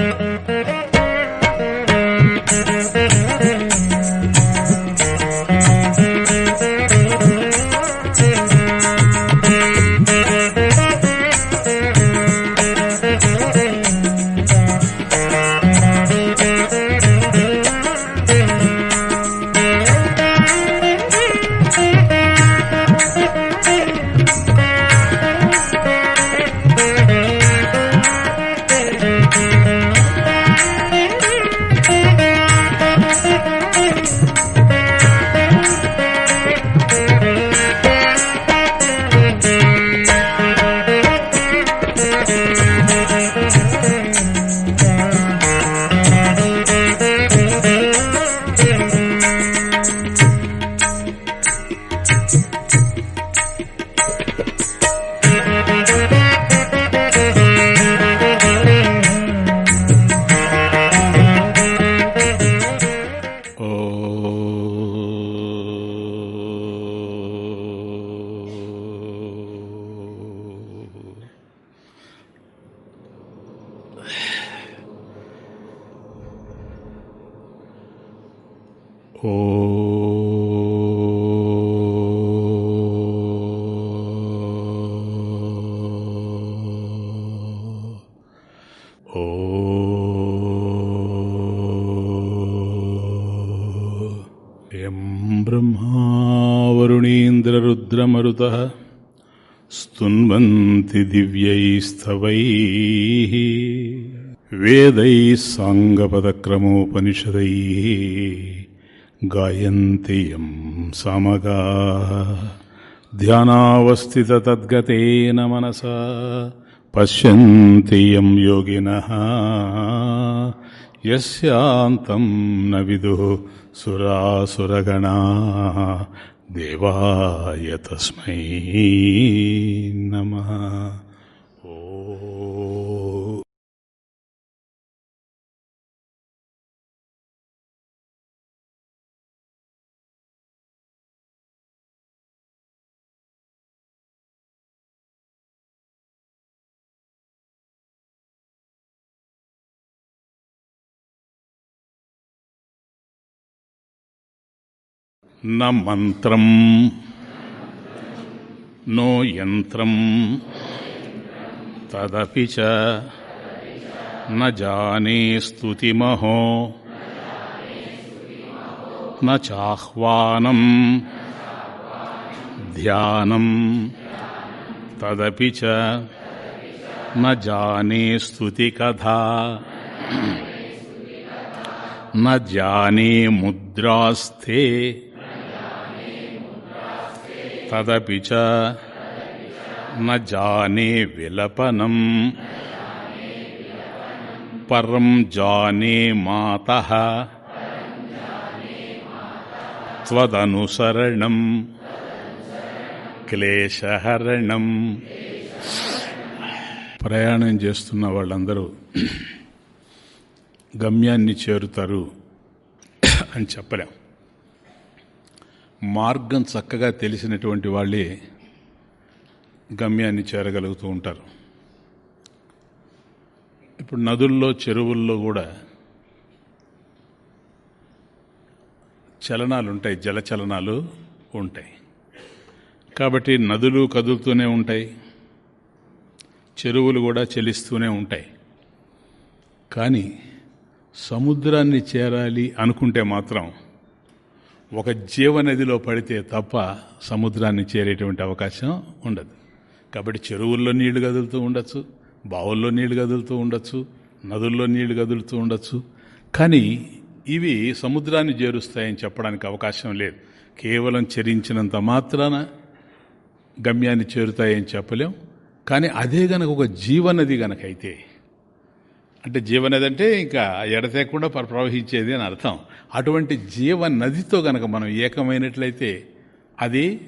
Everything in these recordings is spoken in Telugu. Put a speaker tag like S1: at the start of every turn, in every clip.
S1: यं स्तुन्वन्ति दिव्यैस्तवैः वेदैः साङ्गपदक्रमोपनिषदैः गायन्ति यं सामगाः ध्यानावस्थिततद्गतेन मनसा पश्यन्ति यं योगिनः यस्यान्तं न विदुः सुरासुरगणा देवाय तस्मै नमः। ओ न मन्त्रम् नो यन्त्रम्। तदपि च न जाने स्तुतिमहो। न चाह्वानम्। ध्यानम्। तदपि च न जाने स्तुतिकथा। न जाने मुद्रास्ते తదపి చ విలపనం. పరం జానే మాత. దనుసరణం క్లేశహరణం. ప్రయాణం చేస్తున్న వాళ్ళందరూ గమ్యాన్ని చేరుతారు అని చెప్పలేం. మార్గం చక్కగా తెలిసినటువంటి వాళ్ళే గమ్యాన్ని చేరగలుగుతూ ఉంటారు. ఇప్పుడు నదుల్లో చెరువుల్లో కూడా చలనాలు ఉంటాయి జలచలనాలు ఉంటాయి. కాబట్టి నదులు కదులుతూనే ఉంటాయి చెరువులు కూడా చెలిస్తూనే ఉంటాయి. కానీ సముద్రాన్ని చేరాలి అనుకుంటే మాత్రం ఒక జీవనదిలో పడితే తప్ప సముద్రాన్ని చేరేటువంటి అవకాశం ఉండదు. కాబట్టి చెరువుల్లో నీళ్ళు కదులుతూ ఉండొచ్చు బావుల్లో నీళ్ళు కదులుతూ ఉండొచ్చు నదుల్లో నీళ్ళు కదులుతూ ఉండొచ్చు. కానీ ఇవి సముద్రాన్ని చేరుస్తాయని చెప్పడానికి అవకాశం లేదు. కేవలం చరించినంత మాత్రాన గమ్యాన్ని చేరుతాయని చెప్పలేం. కానీ అదే గనక ఒక జీవనది గనకైతే అంటే జీవనది అంటే ఇంకా ఎడతేకుండా ప్రవహించేది అని అర్థం. అటువంటి జీవ నదితో గనక మనం ఏకమైనట్లయితే అది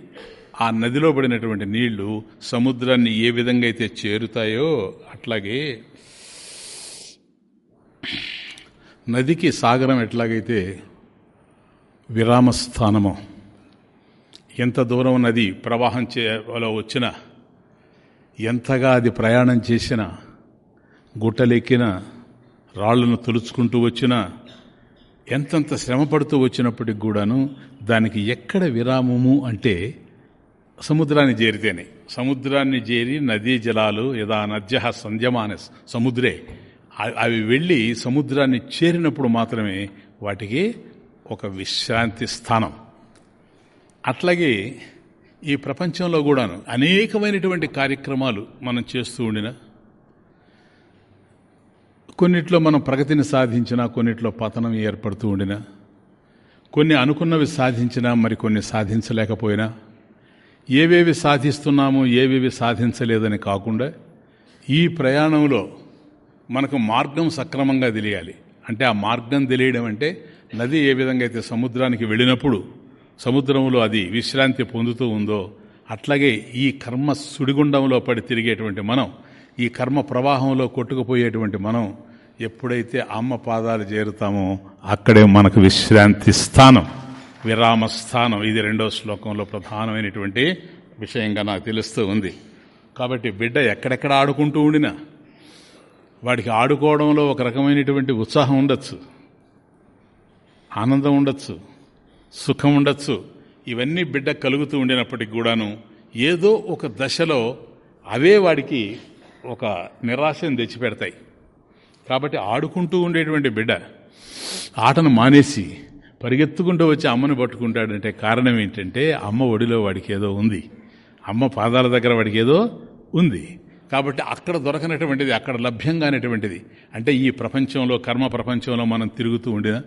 S1: ఆ నదిలో పడినటువంటి నీళ్ళు సముద్రాన్ని ఏ విధంగా అయితే చేరుతాయో అట్లాగే నదికి సాగరం ఎట్లాగైతే విరామస్థానమో ఎంత దూరం నది ప్రవాహం చే వచ్చినా ఎంతగా అది ప్రయాణం చేసినా గుట్టలెక్కిన రాళ్ళను తొలుచుకుంటూ వచ్చినా ఎంతంత శ్రమ పడుతూ వచ్చినప్పటికి కూడాను దానికి ఎక్కడ విరామము అంటే సముద్రాన్ని చేరితేనే. సముద్రాన్ని చేరి నదీ జలాలు యదా నద్య సంధ్యమాన సముద్రే అవి వెళ్ళి సముద్రాన్ని చేరినప్పుడు మాత్రమే వాటికి ఒక విశ్రాంతి స్థానం. అట్లాగే ఈ ప్రపంచంలో కూడాను అనేకమైనటువంటి కార్యక్రమాలు మనం చేస్తూ ఉండిన కొన్నిట్లో మనం ప్రగతిని సాధించినా కొన్నిట్లో పతనం ఏర్పడుతూ ఉండినా కొన్ని అనుకున్నవి సాధించినా మరికొన్ని సాధించలేకపోయినా ఏవేవి సాధిస్తున్నామో ఏవేవి సాధించలేదని కాకుండా ఈ ప్రయాణంలో మనకు మార్గం సక్రమంగా తెలియాలి. అంటే ఆ మార్గం తెలియడం అంటే నది ఏ విధంగా అయితే సముద్రానికి వెళ్ళినప్పుడు సముద్రంలో అది విశ్రాంతి పొందుతూ ఉందో అట్లాగే ఈ కర్మ సుడిగుండంలో పడి తిరిగేటువంటి మనం ఈ కర్మ ప్రవాహంలో కొట్టుకుపోయేటువంటి మనం ఎప్పుడైతే అమ్మ పాదాలు చేరుతామో అక్కడే మనకు విశ్రాంతి స్థానం విరామ స్థానం. ఇది రెండో శ్లోకంలో ప్రధానమైనటువంటి విషయంగా నాకు తెలుస్తూ ఉంది. కాబట్టి బిడ్డ ఎక్కడెక్కడ ఆడుకుంటూ ఉండినా వాడికి ఆడుకోవడంలో ఒక రకమైనటువంటి ఉత్సాహం ఉండొచ్చు ఆనందం ఉండొచ్చు సుఖం ఉండొచ్చు. ఇవన్నీ బిడ్డ కలుగుతూ ఉండినప్పటికి కూడాను ఏదో ఒక దశలో అవే వాడికి ఒక నిరాశను తెచ్చిపెడతాయి. కాబట్టి ఆడుకుంటూ ఉండేటువంటి బిడ్డ ఆటను మానేసి పరిగెత్తుకుంటూ వచ్చి అమ్మను పట్టుకుంటాడంటే కారణం ఏంటంటే అమ్మ ఒడిలో వాడికి ఏదో ఉంది. అమ్మ పాదాల దగ్గర వాడికి ఏదో ఉంది. కాబట్టి అక్కడ దొరకనటువంటిది అక్కడ లభ్యంగానేటువంటిది అంటే ఈ ప్రపంచంలో కర్మ ప్రపంచంలో మనం తిరుగుతూ ఉండిన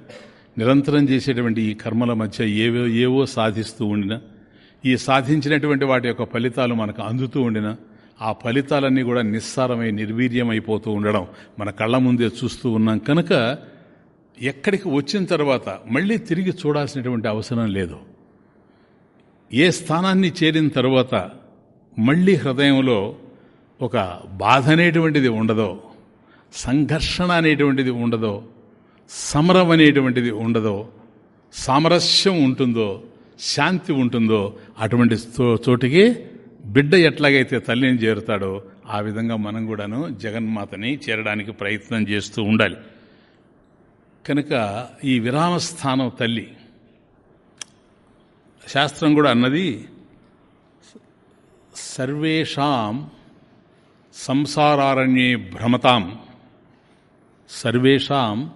S1: నిరంతరం చేసేటువంటి ఈ కర్మల మధ్య ఏవో ఏవో సాధిస్తూ ఉండిన ఈ సాధించినటువంటి వాటి యొక్క ఫలితాలు మనకు అందుతూ ఉండిన ఆ ఫలితాలన్నీ కూడా నిస్సారమై నిర్వీర్యమైపోతూ ఉండడం మన కళ్ళ ముందే చూస్తూ ఉన్నాం. కనుక ఎక్కడికి వచ్చిన తర్వాత మళ్ళీ తిరిగి చూడాల్సినటువంటి అవసరం లేదు. ఏ స్థానాన్ని చేరిన తర్వాత మళ్ళీ హృదయంలో ఒక బాధ అనేటువంటిది ఉండదో సంఘర్షణ అనేటువంటిది ఉండదో సమరం అనేటువంటిది ఉండదో సామరస్యం ఉంటుందో శాంతి ఉంటుందో అటువంటి చోటికి బిడ్డ ఎట్లాగైతే తల్లిని చేరుతాడో ఆ విధంగా మనం కూడాను జగన్మాతని చేరడానికి ప్రయత్నం చేస్తూ ఉండాలి. కనుక ఈ విరామస్థానం తల్లి. శాస్త్రం కూడా అన్నది సర్వేషాం సంసారారణ్యే భ్రమతాం సర్వేషాం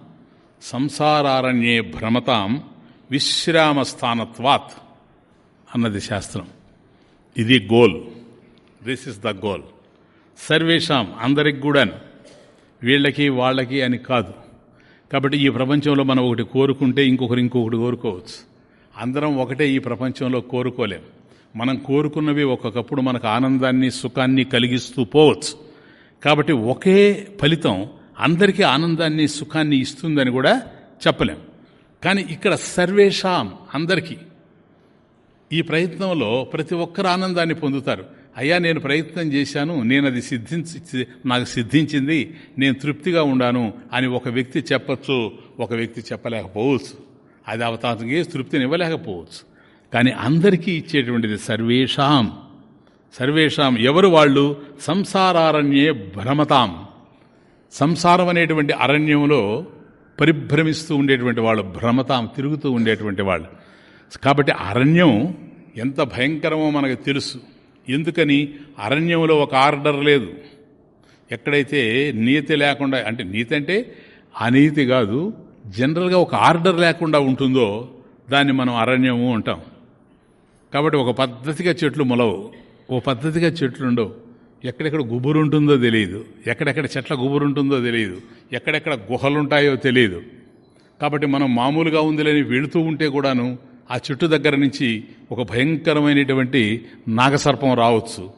S1: సంసారారణ్యే భ్రమతాం విశ్రామస్థానత్వాత్ అన్నది శాస్త్రం. ఇది goal. This is the goal సర్వేషాం అందరికి కూడా వీళ్ళకి వాళ్ళకి అని కాదు. కాబట్టి ఈ ప్రపంచంలో మనం ఒకటి కోరుకుంటే ఇంకొకరు ఇంకొకటి కోరుకోవచ్చు. అందరం ఒకటే ఈ ప్రపంచంలో కోరుకోలేం. మనం కోరుకున్నవి ఒక్కొక్కప్పుడు మనకు ఆనందాన్ని సుఖాన్ని కలిగిస్తూ పోవచ్చు. కాబట్టి ఒకే ఫలితం అందరికీ ఆనందాన్ని సుఖాన్ని ఇస్తుందని కూడా చెప్పలేం. కానీ ఇక్కడ సర్వేషాం అందరికీ ఈ ప్రయత్నంలో ప్రతి ఒక్కరు ఆనందాన్ని పొందుతారు. అయ్యా నేను ప్రయత్నం చేశాను నేను అది సిద్ధించి నాకు సిద్ధించింది నేను తృప్తిగా ఉండాను అని ఒక వ్యక్తి చెప్పచ్చు ఒక వ్యక్తి చెప్పలేకపోవచ్చు. అది అవతారంగా తృప్తిని ఇవ్వలేకపోవచ్చు. కానీ అందరికీ ఇచ్చేటువంటిది సర్వేషాం. సర్వేషాం ఎవరు వాళ్ళు? సంసారారణ్యే భ్రమతాం. సంసారం అనేటువంటి అరణ్యంలో పరిభ్రమిస్తూ ఉండేటువంటి వాళ్ళు భ్రమతాం తిరుగుతూ ఉండేటువంటి వాళ్ళు. కాబట్టి అరణ్యం ఎంత భయంకరమో మనకు తెలుసు. ఎందుకని? అరణ్యంలో ఒక ఆర్డర్ లేదు. ఎక్కడైతే నీతి లేకుండా అంటే నీతి అంటే అనీతి కాదు జనరల్గా ఒక ఆర్డర్ లేకుండా ఉంటుందో దాన్ని మనం అరణ్యము అంటాం. కాబట్టి ఒక పద్ధతిగా చెట్లు మొలవు. ఓ పద్ధతిగా చెట్లు ఉండవు. ఎక్కడెక్కడ గుబురు ఉంటుందో తెలియదు. ఎక్కడెక్కడ చెట్ల గుబురు ఉంటుందో తెలియదు. ఎక్కడెక్కడ గుహలుంటాయో తెలియదు. కాబట్టి మనం మామూలుగా ఉందిలేని వెళుతూ ఉంటే కూడాను ఆ చెట్టు దగ్గర నుంచి ఒక భయంకరమైనటువంటి నాగసర్పం రావచ్చు.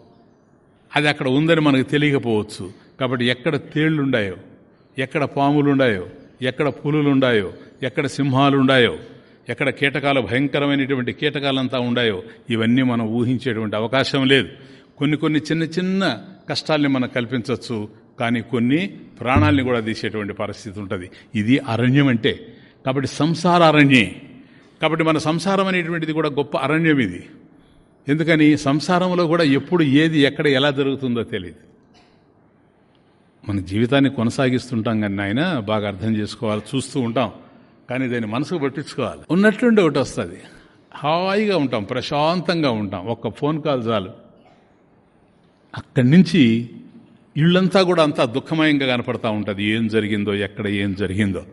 S1: అది అక్కడ ఉందని మనకు తెలియకపోవచ్చు. కాబట్టి ఎక్కడ తేళ్ళుండాయో ఎక్కడ పాములుండాయో ఎక్కడ పులులుండాయో ఎక్కడ సింహాలుండాయో ఎక్కడ కీటకాలు భయంకరమైనటువంటి కీటకాలంతా ఉండాయో ఇవన్నీ మనం ఊహించేటువంటి అవకాశం లేదు. కొన్ని కొన్ని చిన్న చిన్న కష్టాల్ని మనం కల్పించవచ్చు. కానీ కొన్ని ప్రాణాలని కూడా తీసేటువంటి పరిస్థితి ఉంటుంది. ఇది అరణ్యం అంటే కాబట్టి సంసార అరణ్యే. కాబట్టి మన సంసారం అనేటువంటిది కూడా గొప్ప అరణ్యం ఇది. ఎందుకని? సంసారంలో కూడా ఎప్పుడు ఏది ఎక్కడ ఎలా జరుగుతుందో తెలియదు మన జీవితాన్ని కొనసాగిస్తుంటాం కానీ ఆయన బాగా అర్థం చేసుకోవాలి చూస్తూ ఉంటాం. కానీ దాన్ని మనసుకు పట్టించుకోవాలి. ఉన్నట్లుండి ఒకటి వస్తుంది. హాయిగా ఉంటాం ప్రశాంతంగా ఉంటాం. ఒక్క ఫోన్ కాల్ చాలు. అక్కడి నుంచి ఇళ్ళంతా కూడా అంతా దుఃఖమయంగా కనపడతా ఉంటుంది. ఏం జరిగిందో ఎక్కడ ఏం జరిగిందో.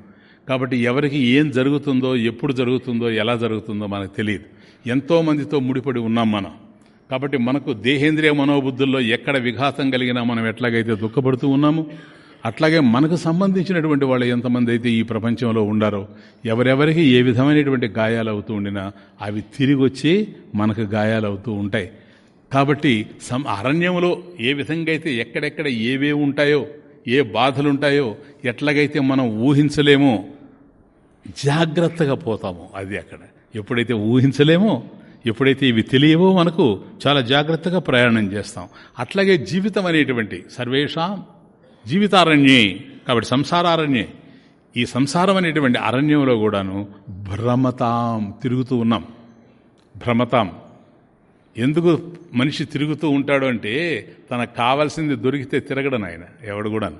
S1: కాబట్టి ఎవరికి ఏం జరుగుతుందో ఎప్పుడు జరుగుతుందో ఎలా జరుగుతుందో మనకు తెలియదు. ఎంతోమందితో ముడిపడి ఉన్నాం మనం. కాబట్టి మనకు దేహేంద్రియ మనోబుద్ధుల్లో ఎక్కడ విఘాతం కలిగినా మనం ఎట్లాగైతే దుఃఖపడుతూ ఉన్నాము అట్లాగే మనకు సంబంధించినటువంటి వాళ్ళు ఎంతమంది అయితే ఈ ప్రపంచంలో ఉండారో ఎవరెవరికి ఏ విధమైనటువంటి గాయాలు అవుతూ ఉండినా అవి తిరిగి వచ్చి మనకు గాయాలు అవుతూ ఉంటాయి. కాబట్టి సం అరణ్యంలో ఏ విధంగా అయితే ఎక్కడెక్కడ ఏవే ఉంటాయో ఏ బాధలుంటాయో ఎట్లాగైతే మనం ఊహించలేమో జాగ్రత్తగా పోతామో అది అక్కడ. ఎప్పుడైతే ఊహించలేమో ఎప్పుడైతే ఇవి తెలియవో మనకు చాలా జాగ్రత్తగా ప్రయాణం చేస్తాం. అట్లాగే జీవితం అనేటువంటి సర్వేషాం జీవితారణ్యే కాబట్టి సంసారారణ్యే. ఈ సంసారం అనేటువంటి అరణ్యంలో కూడాను భ్రమతాం తిరుగుతూ ఉన్నాం. భ్రమతాం. ఎందుకు మనిషి తిరుగుతూ ఉంటాడు అంటే తనకు కావాల్సింది దొరికితే తిరగడం ఆయన ఎవడు కూడా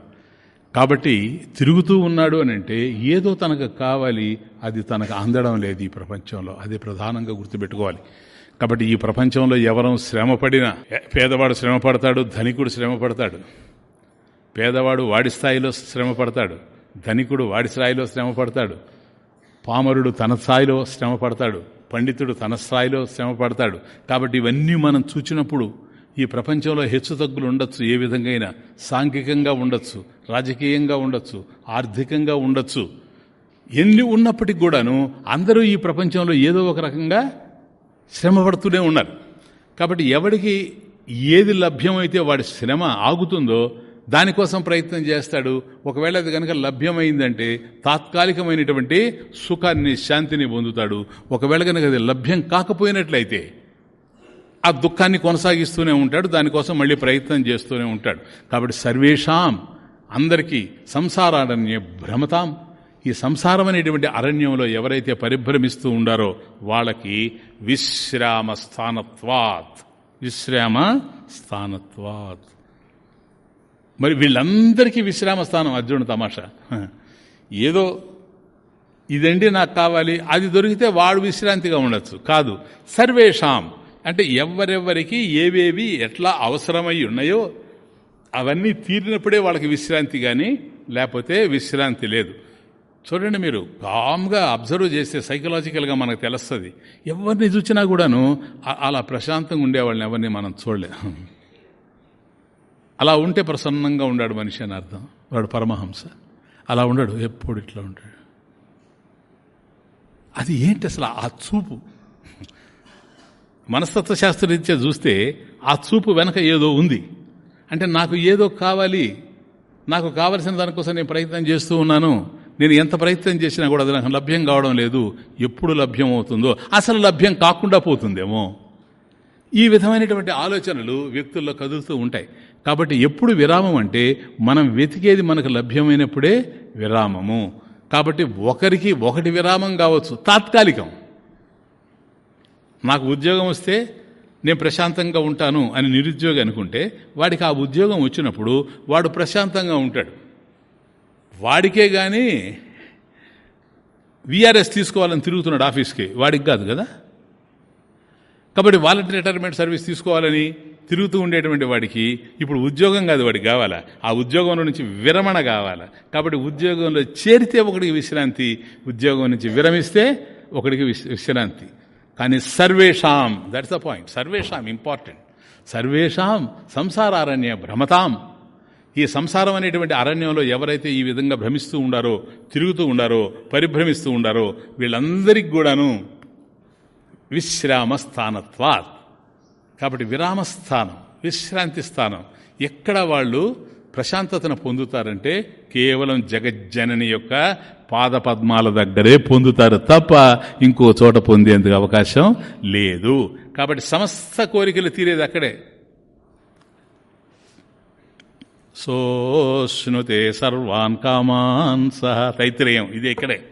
S1: కాబట్టి తిరుగుతూ ఉన్నాడు అని అంటే ఏదో తనకు కావాలి అది తనకు అందడం లేదు ఈ ప్రపంచంలో. అది ప్రధానంగా గుర్తుపెట్టుకోవాలి. కాబట్టి ఈ ప్రపంచంలో ఎవరం శ్రమపడినా పేదవాడు శ్రమ పడతాడు ధనికుడు శ్రమ పడతాడు. పేదవాడు వాడి స్థాయిలో శ్రమ పడతాడు ధనికుడు వాడి స్థాయిలో శ్రమ పడతాడు. పామరుడు తన స్థాయిలో శ్రమ పడతాడు. పండితుడు తన స్థాయిలో శ్రమ పడతాడు. కాబట్టి ఇవన్నీ మనం చూచినప్పుడు ఈ ప్రపంచంలో హెచ్చు తగ్గులు ఉండొచ్చు. ఏ విధంగా సాంఘికంగా ఉండొచ్చు రాజకీయంగా ఉండొచ్చు ఆర్థికంగా ఉండొచ్చు. ఎన్ని ఉన్నప్పటికి కూడాను అందరూ ఈ ప్రపంచంలో ఏదో ఒక రకంగా శ్రమ పడుతూనే ఉన్నారు. కాబట్టి ఎవడికి ఏది లభ్యమైతే వాడి శ్రమ ఆగుతుందో దానికోసం ప్రయత్నం చేస్తాడు. ఒకవేళ అది కనుక లభ్యమైందంటే తాత్కాలికమైనటువంటి సుఖాన్ని శాంతిని పొందుతాడు. ఒకవేళ కనుక అది లభ్యం కాకపోయినట్లయితే ఆ దుఃఖాన్ని కొనసాగిస్తూనే ఉంటాడు. దానికోసం మళ్ళీ ప్రయత్నం చేస్తూనే ఉంటాడు. కాబట్టి సర్వేషాం అందరికీ సంసారారణ్య భ్రమతాం. ఈ సంసారం అనేటువంటి అరణ్యంలో ఎవరైతే పరిభ్రమిస్తూ ఉండారో వాళ్ళకి విశ్రామ స్థానత్వాత్ విశ్రామ స్థానత్వాత్ మరి వీళ్ళందరికీ విశ్రామ స్థానం అర్జునుడు తమాషా. ఏదో ఇదండి నాకు కావాలి అది దొరికితే వాడు విశ్రాంతిగా ఉండొచ్చు. కాదు సర్వేషాం. అంటే ఎవరెవరికి ఏవేవి ఎట్లా అవసరమై ఉన్నాయో అవన్నీ తీరినప్పుడే వాళ్ళకి విశ్రాంతి కానీ లేకపోతే విశ్రాంతి లేదు. చూడండి మీరు కామ్గా అబ్జర్వ్ చేస్తే సైకలాజికల్గా మనకు తెలుస్తుంది. ఎవరిని చూసినా కూడాను అలా ప్రశాంతంగా ఉండేవాళ్ళని ఎవరిని మనం చూడలేదు అలా ఉంటే ప్రసన్నంగా ఉన్నాడు మనిషి అని అర్థం. వాడు పరమహంస. అలా ఉండడు ఎప్పుడు ఇట్లా ఉంటాడు. అది ఏంటి అసలు ఆ చూపు? మనస్తత్వ శాస్త్రరీత్యా చూస్తే ఆ చూపు వెనక ఏదో ఉంది. అంటే నాకు ఏదో కావాలి. నాకు కావలసిన దానికోసం నేను ప్రయత్నం చేస్తూ ఉన్నాను. నేను ఎంత ప్రయత్నం చేసినా కూడా అది నాకు లభ్యం కావడం లేదు. ఎప్పుడు లభ్యం అవుతుందో అసలు లభ్యం కాకుండా పోతుందేమో. ఈ విధమైనటువంటి ఆలోచనలు వ్యక్తుల్లో కదులుతూ ఉంటాయి. కాబట్టి ఎప్పుడు విరామం అంటే మనం వెతికేది మనకు లభ్యమైనప్పుడే విరామము. కాబట్టి ఒకరికి ఒకటి విరామం కావచ్చు తాత్కాలికం. నాకు ఉద్యోగం వస్తే నేను ప్రశాంతంగా ఉంటాను అని నిరుద్యోగి అనుకుంటే వాడికి ఆ ఉద్యోగం వచ్చినప్పుడు వాడు ప్రశాంతంగా ఉంటాడు. వాడికే కానీ విఆర్ఎస్ తీసుకోవాలని తిరుగుతున్నాడు ఆఫీస్కి. వాడికి కాదు కదా? కాబట్టి వాలంటీర్ రిటైర్మెంట్ సర్వీస్ తీసుకోవాలని తిరుగుతూ ఉండేటువంటి వాడికి ఇప్పుడు ఉద్యోగం కాదు వాడికి కావాలా. ఆ ఉద్యోగంలో నుంచి విరమణ కావాలా. కాబట్టి ఉద్యోగంలో చేరితే ఒకడికి విశ్రాంతి ఉద్యోగం నుంచి విరమిస్తే ఒకడికి విశ్రాంతి. కానీ సర్వేషాం దట్స్ ద పాయింట్. సర్వేషాం ఇంపార్టెంట్. సర్వేషాం సంసారారణ్య భ్రమతాం. ఈ సంసారం అనేటువంటి అరణ్యంలో ఎవరైతే ఈ విధంగా భ్రమిస్తూ ఉండారో తిరుగుతూ ఉండారో పరిభ్రమిస్తూ ఉండారో వీళ్ళందరికీ కూడాను విశ్రామస్థానత్వాత్. కాబట్టి విరామస్థానం విశ్రాంతి స్థానం. ఎక్కడ వాళ్ళు ప్రశాంతతను పొందుతారంటే కేవలం జగజ్జనని యొక్క పాదపద్మాల దగ్గరే పొందుతారు తప్ప ఇంకో చోట పొందేందుకు అవకాశం లేదు. కాబట్టి సమస్త కోరికలు తీరేది అక్కడే. సోష్ణుతే సర్వాన్ కామాన్ సహ. తైత్రేయం ఇది ఇక్కడే.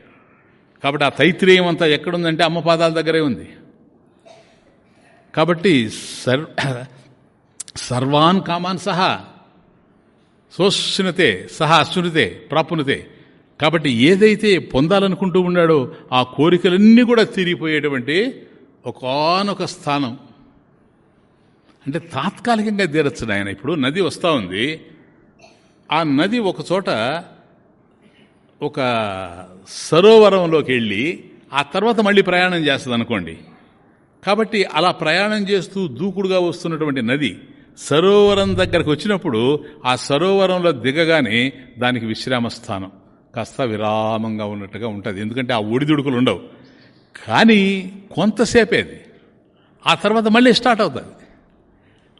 S1: కాబట్టి ఆ తైత్రేయం అంతా ఎక్కడుందంటే అమ్మ పాదాల దగ్గరే ఉంది. కాబట్టి సర్వాన్ కామాన్ సహా సోష్ణుతే సహా అశ్నుతే ప్రాపునుతే. కాబట్టి ఏదైతే పొందాలనుకుంటూ ఉన్నాడో ఆ కోరికలన్నీ కూడా తీరిపోయేటువంటి ఒకనొక స్థానం. అంటే తాత్కాలికంగా తీరచ్చు ఆయన ఇప్పుడు నది వస్తూ ఉంది. ఆ నది ఒక చోట ఒక సరోవరంలోకి వెళ్ళి ఆ తర్వాత మళ్ళీ ప్రయాణం చేస్తుంది అనుకోండి కాబట్టి అలా ప్రయాణం చేస్తూ దూకుడుగా వస్తున్నటువంటి నది సరోవరం దగ్గరకు వచ్చినప్పుడు ఆ సరోవరంలో దిగగానే దానికి విశ్రామ స్థానం కాస్త విరామంగా ఉన్నట్టుగా ఉంటుంది. ఎందుకంటే ఆ ఒడిదుడుకులు ఉండవు. కానీ కొంతసేపేది ఆ తర్వాత మళ్ళీ స్టార్ట్ అవుతుంది.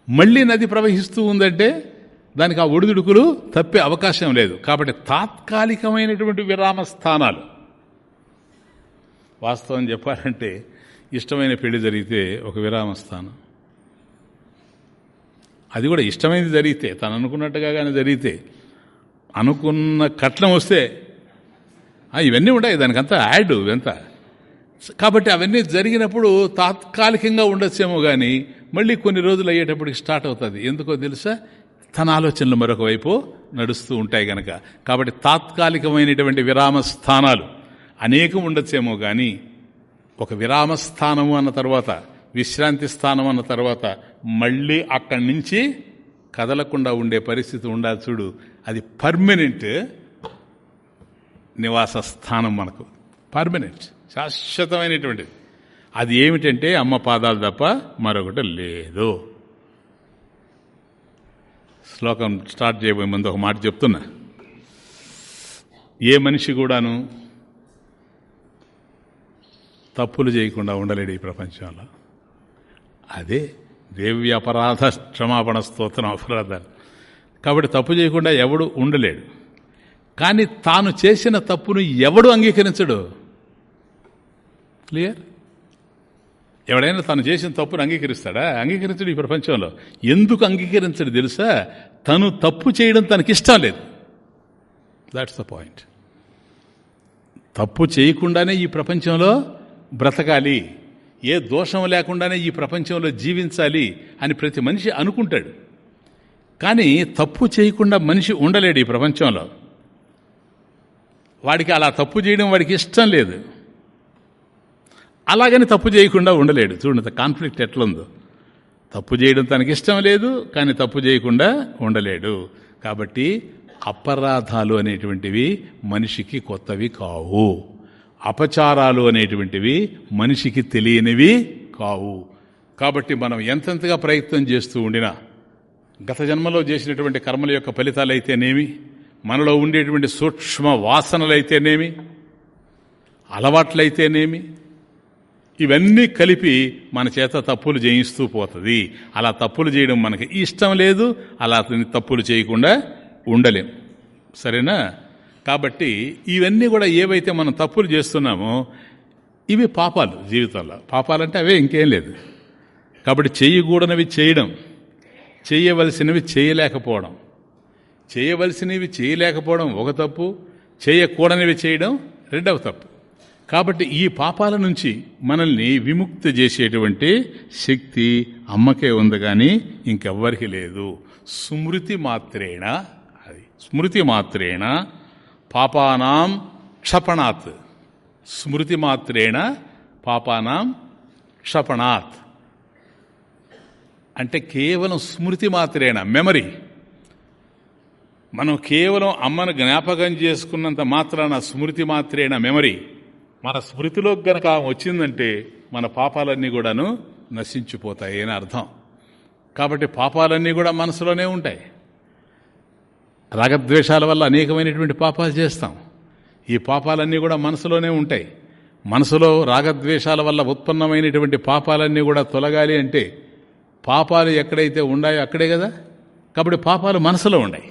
S1: మళ్ళీ నది ప్రవహిస్తూ ఉందంటే దానికి ఆ ఒడిదుడుకులు తప్పే అవకాశం లేదు. కాబట్టి తాత్కాలికమైనటువంటి విరామ స్థానాలు వాస్తవం చెప్పాలంటే ఇష్టమైన పెళ్ళి జరిగితే ఒక విరామ స్థానం అది కూడా ఇష్టమైనది జరిగితే తను అనుకున్నట్టుగా కానీ జరిగితే అనుకున్న కట్నం వస్తే ఇవన్నీ ఉంటాయి దానికంతా యాడ్ ఇవంతా. కాబట్టి అవన్నీ జరిగినప్పుడు తాత్కాలికంగా ఉండొచ్చేమో కానీ మళ్ళీ కొన్ని రోజులు అయ్యేటప్పటికి స్టార్ట్ అవుతుంది. ఎందుకో తెలుసా? తన ఆలోచనలు మరొక వైపు నడుస్తూ ఉంటాయి కనుక కాబట్టి తాత్కాలికమైనటువంటి విరామ స్థానాలు అనేకం ఉండొచ్చేమో కానీ ఒక విరామ స్థానము అన్న తర్వాత విశ్రాంతి స్థానం అన్న తర్వాత మళ్ళీ అక్కడి నుంచి కదలకుండా ఉండే పరిస్థితి ఉండాలి చూడు. అది పర్మనెంట్ నివాస స్థానం మనకు. పర్మనెంట్ శాశ్వతమైనటువంటిది. అది ఏమిటంటే అమ్మ పాదాలు తప్ప మరొకటి లేదు. శ్లోకం స్టార్ట్ చేయబోయే ముందు ఒక మాట చెప్తున్నా. ఏ మనిషి కూడాను తప్పులు చేయకుండా ఉండలేడు ఈ ప్రపంచంలో. అదే దేవి అపరాధ క్షమాపణ స్తోత్రం అపరాధాలు కాబట్టి తప్పు చేయకుండా ఎవడు ఉండలేడు. కానీ తాను చేసిన తప్పును ఎవడు అంగీకరించడు? క్లియర్? ఎవడైనా తను చేసిన తప్పును అంగీకరిస్తాడా? అంగీకరించడు ఈ ప్రపంచంలో. ఎందుకు అంగీకరించడు తెలుసా? తను తప్పు చేయడం తనకి ఇష్టం లేదు. దాట్స్ ద పాయింట్ తప్పు చేయకుండానే ఈ ప్రపంచంలో బ్రతకాలి. ఏ దోషం లేకుండానే ఈ ప్రపంచంలో జీవించాలి అని ప్రతి మనిషి అనుకుంటాడు. కానీ తప్పు చేయకుండా మనిషి ఉండలేడు ఈ ప్రపంచంలో. వాడికి అలా తప్పు చేయడం వాడికి ఇష్టం లేదు. అలాగని తప్పు చేయకుండా ఉండలేడు. చూడండి కాన్ఫ్లిక్ట్ ఎట్లుందో. తప్పు చేయడం తనకి ఇష్టం లేదు కానీ తప్పు చేయకుండా ఉండలేడు. కాబట్టి అపరాధాలు అనేటువంటివి మనిషికి కొత్తవి కావు. అపచారాలు అనేటువంటివి మనిషికి తెలియనివి కావు. కాబట్టి మనం ఎంతెంతగా ప్రయత్నం చేస్తూ ఉండినా గత జన్మలో చేసినటువంటి కర్మల యొక్క ఫలితాలైతేనేమి మనలో ఉండేటువంటి సూక్ష్మ వాసనలైతేనేమి అలవాట్లయితేనేమి ఇవన్నీ కలిపి మన చేత తప్పులు చేయిస్తూ పోతుంది. అలా తప్పులు చేయడం మనకి ఇష్టం లేదు అలా తప్పులు చేయకుండా ఉండలేం. సరేనా? కాబట్టి ఇవన్నీ కూడా ఏవైతే మనం తప్పులు చేస్తున్నామో ఇవి పాపాలు జీవితంలో. పాపాలంటే అవే ఇంకేం లేదు. కాబట్టి చేయకూడనివి చేయడం చేయవలసినవి చేయలేకపోవడం. చేయవలసినవి చేయలేకపోవడం ఒక తప్పు చేయకూడనివి చేయడం రెండవ తప్పు. కాబట్టి ఈ పాపాల నుంచి మనల్ని విముక్తి చేసేటువంటి శక్తి అమ్మకే ఉంది కానీ ఇంకెవ్వరికి లేదు. స్మృతి మాత్రేణ అది స్మృతి మాత్రేణ పాపానాం క్షపణాత్. స్మృతి మాత్రేణ పాపానాం క్షపణాత్. అంటే కేవలం స్మృతి మాత్రేణ మెమరీ. మనం కేవలం అమ్మను జ్ఞాపకం చేసుకున్నంత మాత్రాన స్మృతి మాత్రేణ మెమరీ. మన స్మృతిలో గనక వచ్చిందంటే మన పాపాలన్నీ కూడాను నశించిపోతాయి అని అర్థం. కాబట్టి పాపాలన్నీ కూడా మనసులోనే ఉంటాయి. రాగద్వేషాల వల్ల అనేకమైనటువంటి పాపాలు చేస్తాం. ఈ పాపాలన్నీ కూడా మనసులోనే ఉంటాయి. మనసులో రాగద్వేషాల వల్ల ఉత్పన్నమైనటువంటి పాపాలన్నీ కూడా తొలగాలి అంటే పాపాలు ఎక్కడైతే ఉన్నాయో అక్కడే కదా? కాబట్టి పాపాలు మనసులో ఉన్నాయి.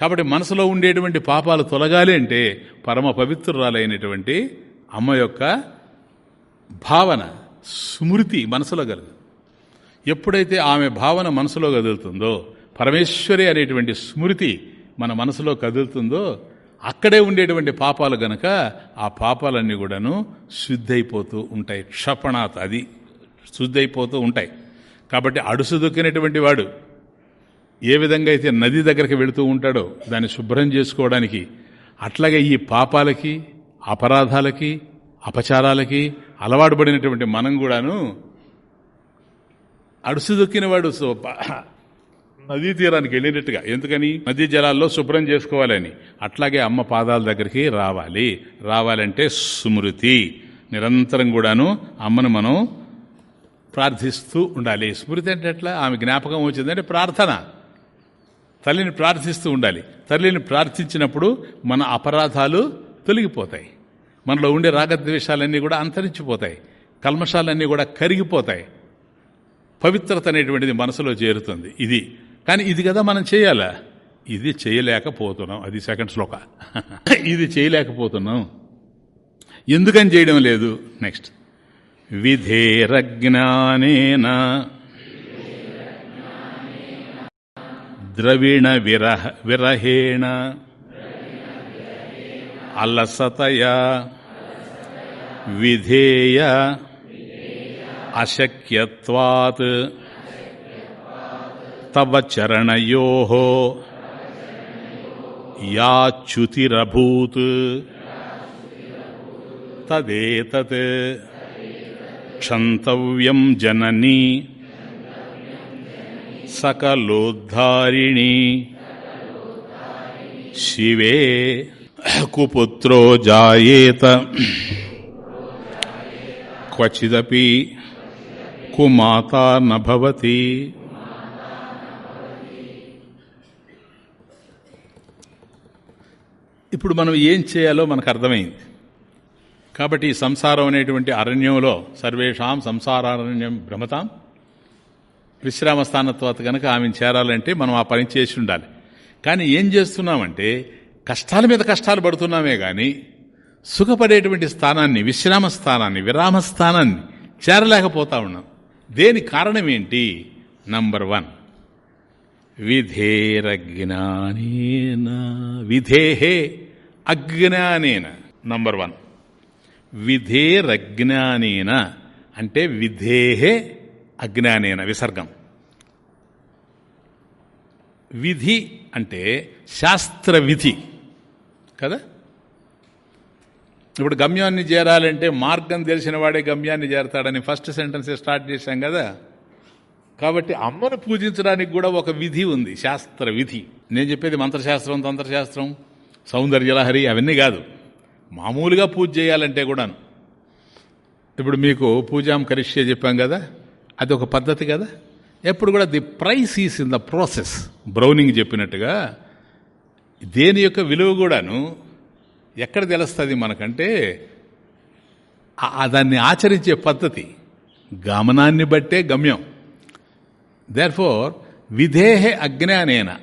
S1: కాబట్టి మనసులో ఉండేటువంటి పాపాలు తొలగాలి అంటే పరమ పవిత్రురాలైనటువంటి అమ్మ యొక్క భావన స్మృతి మనసులో కలదు. ఎప్పుడైతే ఆమె భావన మనసులో కదులుతుందో పరమేశ్వరి అనేటువంటి స్మృతి మన మనసులో కదులుతుందో అక్కడే ఉండేటువంటి పాపాలు గనక ఆ పాపాలన్నీ కూడాను శుద్ధైపోతూ ఉంటాయి. క్షపణాత్ అది శుద్ధైపోతూ ఉంటాయి. కాబట్టి అడుసు దొక్కినటువంటి వాడు ఏ విధంగా అయితే నది దగ్గరికి వెళుతూ ఉంటాడో దాన్ని శుభ్రం చేసుకోవడానికి అట్లాగే ఈ పాపాలకి అపరాధాలకి అపచారాలకి అలవాటు పడినటువంటి మనం కూడాను అడుసు దొక్కినవాడు నదీ తీరానికి వెళ్ళినట్టుగా ఎందుకని? నదీ జలాల్లో శుభ్రం చేసుకోవాలని. అట్లాగే అమ్మ పాదాల దగ్గరికి రావాలి. రావాలంటే స్మృతి. నిరంతరం కూడాను అమ్మను మనం ప్రార్థిస్తూ ఉండాలి. స్మృతి అంటే ఎట్లా? ఆమె జ్ఞాపకం వచ్చిందంటే ప్రార్థన. తల్లిని ప్రార్థిస్తూ ఉండాలి. తల్లిని ప్రార్థించినప్పుడు మన అపరాధాలు తొలగిపోతాయి. మనలో ఉండే రాగద్వేషాలన్నీ కూడా అంతరించిపోతాయి. కల్మషాలన్నీ కూడా కరిగిపోతాయి. పవిత్రత అనేటువంటిది మనసులో చేరుతుంది. ఇది కానీ ఇది కదా మనం చేయాలా? ఇది చేయలేకపోతున్నాం. అది సెకండ్ శ్లోక. ఇది చేయలేకపోతున్నాం. ఎందుకని చేయడం లేదు? నెక్స్ట్. విధేరజ్ఞానేన ద్రవిణ విరహ విరహేణ అలసతయా విధేయ అశక్యత్వాత్ तव चरणयोः याच्युतिरभूत् तदेतत् क्षन्तव्यं जननी सकलोद्धारिणी शिवे कुपुत्रो जायेत क्वचिदपि कुमाता न भवति ఇప్పుడు మనం ఏం చేయాలో మనకు అర్థమైంది. కాబట్టి సంసారం అనేటువంటి అరణ్యంలో సర్వేషాం సంసారారణ్యం భ్రమతాం. విశ్రామస్థానత్వాత కనుక ఆమెను చేరాలంటే మనం ఆ పని చేసి ఉండాలి. కానీ ఏం చేస్తున్నామంటే కష్టాల మీద కష్టాలు పడుతున్నామే కానీ సుఖపడేటువంటి స్థానాన్ని విశ్రామ స్థానాన్ని విరామ స్థానాన్ని చేరలేకపోతా ఉన్నాం. దేని కారణం ఏంటి? Number one. విధేరజ్ఞానేన విధేహే అజ్ఞానేన నంబర్ వన్ విధేరజ్ఞానేన అంటే విధేహే అజ్ఞానేన విసర్గం. విధి అంటే శాస్త్ర విధి కదా? ఇప్పుడు గమ్యాన్ని చేరాలంటే మార్గం తెలిసిన వాడే గమ్యాన్ని చేరతాడని ఫస్ట్ సెంటెన్స్ స్టార్ట్ చేశాం కదా? కాబట్టి అమ్మను పూజించడానికి కూడా ఒక విధి ఉంది శాస్త్ర విధి నేను చెప్పేది మంత్రశాస్త్రం తంత్రశాస్త్రం. సౌందర్యలహరి అవన్నీ కాదు. మామూలుగా పూజ చేయాలంటే కూడాను. ఇప్పుడు మీకు పూజాం కరిష్య చెప్పాం కదా అది ఒక పద్ధతి కదా. ఎప్పుడు కూడా the prize is in the process. Browning చెప్పినట్టుగా దేని యొక్క విలువ కూడాను ఎక్కడ తెలుస్తుంది మనకంటే దాన్ని ఆచరించే పద్ధతి గమనాన్ని బట్టే గమ్యం. దేర్ ఫోర్ విధేహే అజ్ఞానేన.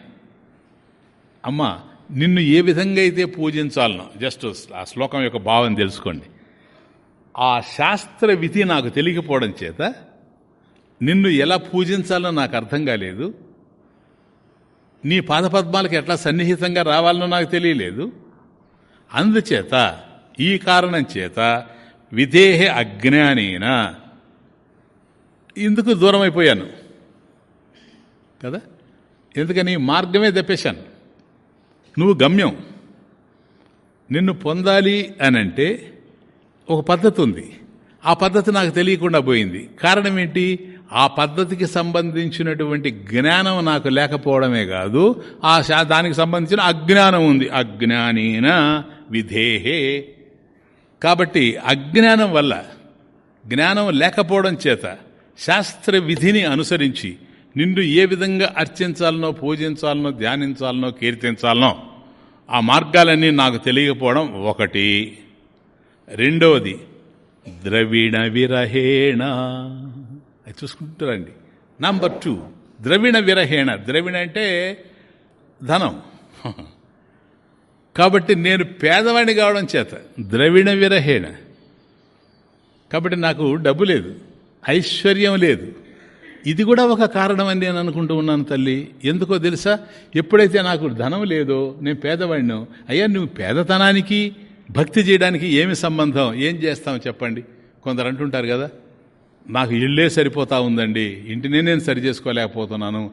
S1: అమ్మ నిన్ను ఏ విధంగా అయితే పూజించాలనో జస్ట్ ఆ శ్లోకం యొక్క భావం తెలుసుకోండి. ఆ శాస్త్ర విధి నాకు తెలియకపోవడం చేత నిన్ను ఎలా పూజించాలో నాకు అర్థం కాలేదు. నీ పాదపద్మాలకు ఎట్లా సన్నిహితంగా రావాలనో నాకు తెలియలేదు. అందుచేత ఈ కారణం చేత విధేహ అజ్ఞానేన. ఇందుకు దూరం అయిపోయాను కదా? ఎందుకని? మార్గమే తెప్పేశాను నువ్వు గమ్యం. నిన్ను పొందాలి అని అంటే ఒక పద్ధతి ఉంది. ఆ పద్ధతి నాకు తెలియకుండా పోయింది. కారణం ఏంటి? ఆ పద్ధతికి సంబంధించినటువంటి జ్ఞానం నాకు లేకపోవడమే కాదు ఆ దానికి సంబంధించిన అజ్ఞానం ఉంది. అజ్ఞానేన విధేహే. కాబట్టి అజ్ఞానం వల్ల జ్ఞానం లేకపోవడం చేత శాస్త్ర విధిని అనుసరించి నిన్ను ఏ విధంగా అర్చించాలనో పూజించాలనో ధ్యానించాలనో కీర్తించాలనో ఆ మార్గాలన్నీ నాకు తెలియకపోవడం ఒకటి. రెండవది ద్రవిణ విరహేణ. అది చూసుకుంటారండి. Number two ద్రవిణ విరహేణ. ద్రవిణ అంటే ధనం. కాబట్టి నేను పేదవాడిని కావడం చేత ద్రవిణ విరహేణ. కాబట్టి నాకు డబ్బు లేదు ఐశ్వర్యం లేదు. ఇది కూడా ఒక కారణం అని నేను అనుకుంటూ ఉన్నాను తల్లి. ఎందుకో తెలుసా? ఎప్పుడైతే నాకు ధనం లేదో నేను పేదవాడినో అయ్యా నువ్వు పేదతనానికి భక్తి చేయడానికి ఏమి సంబంధం? ఏం చేస్తాం చెప్పండి. కొందరు అంటుంటారు కదా నాకు ఇళ్ళే సరిపోతా ఉందండి. ఇంటినే నేను సరి చేసుకోలేకపోతున్నాను.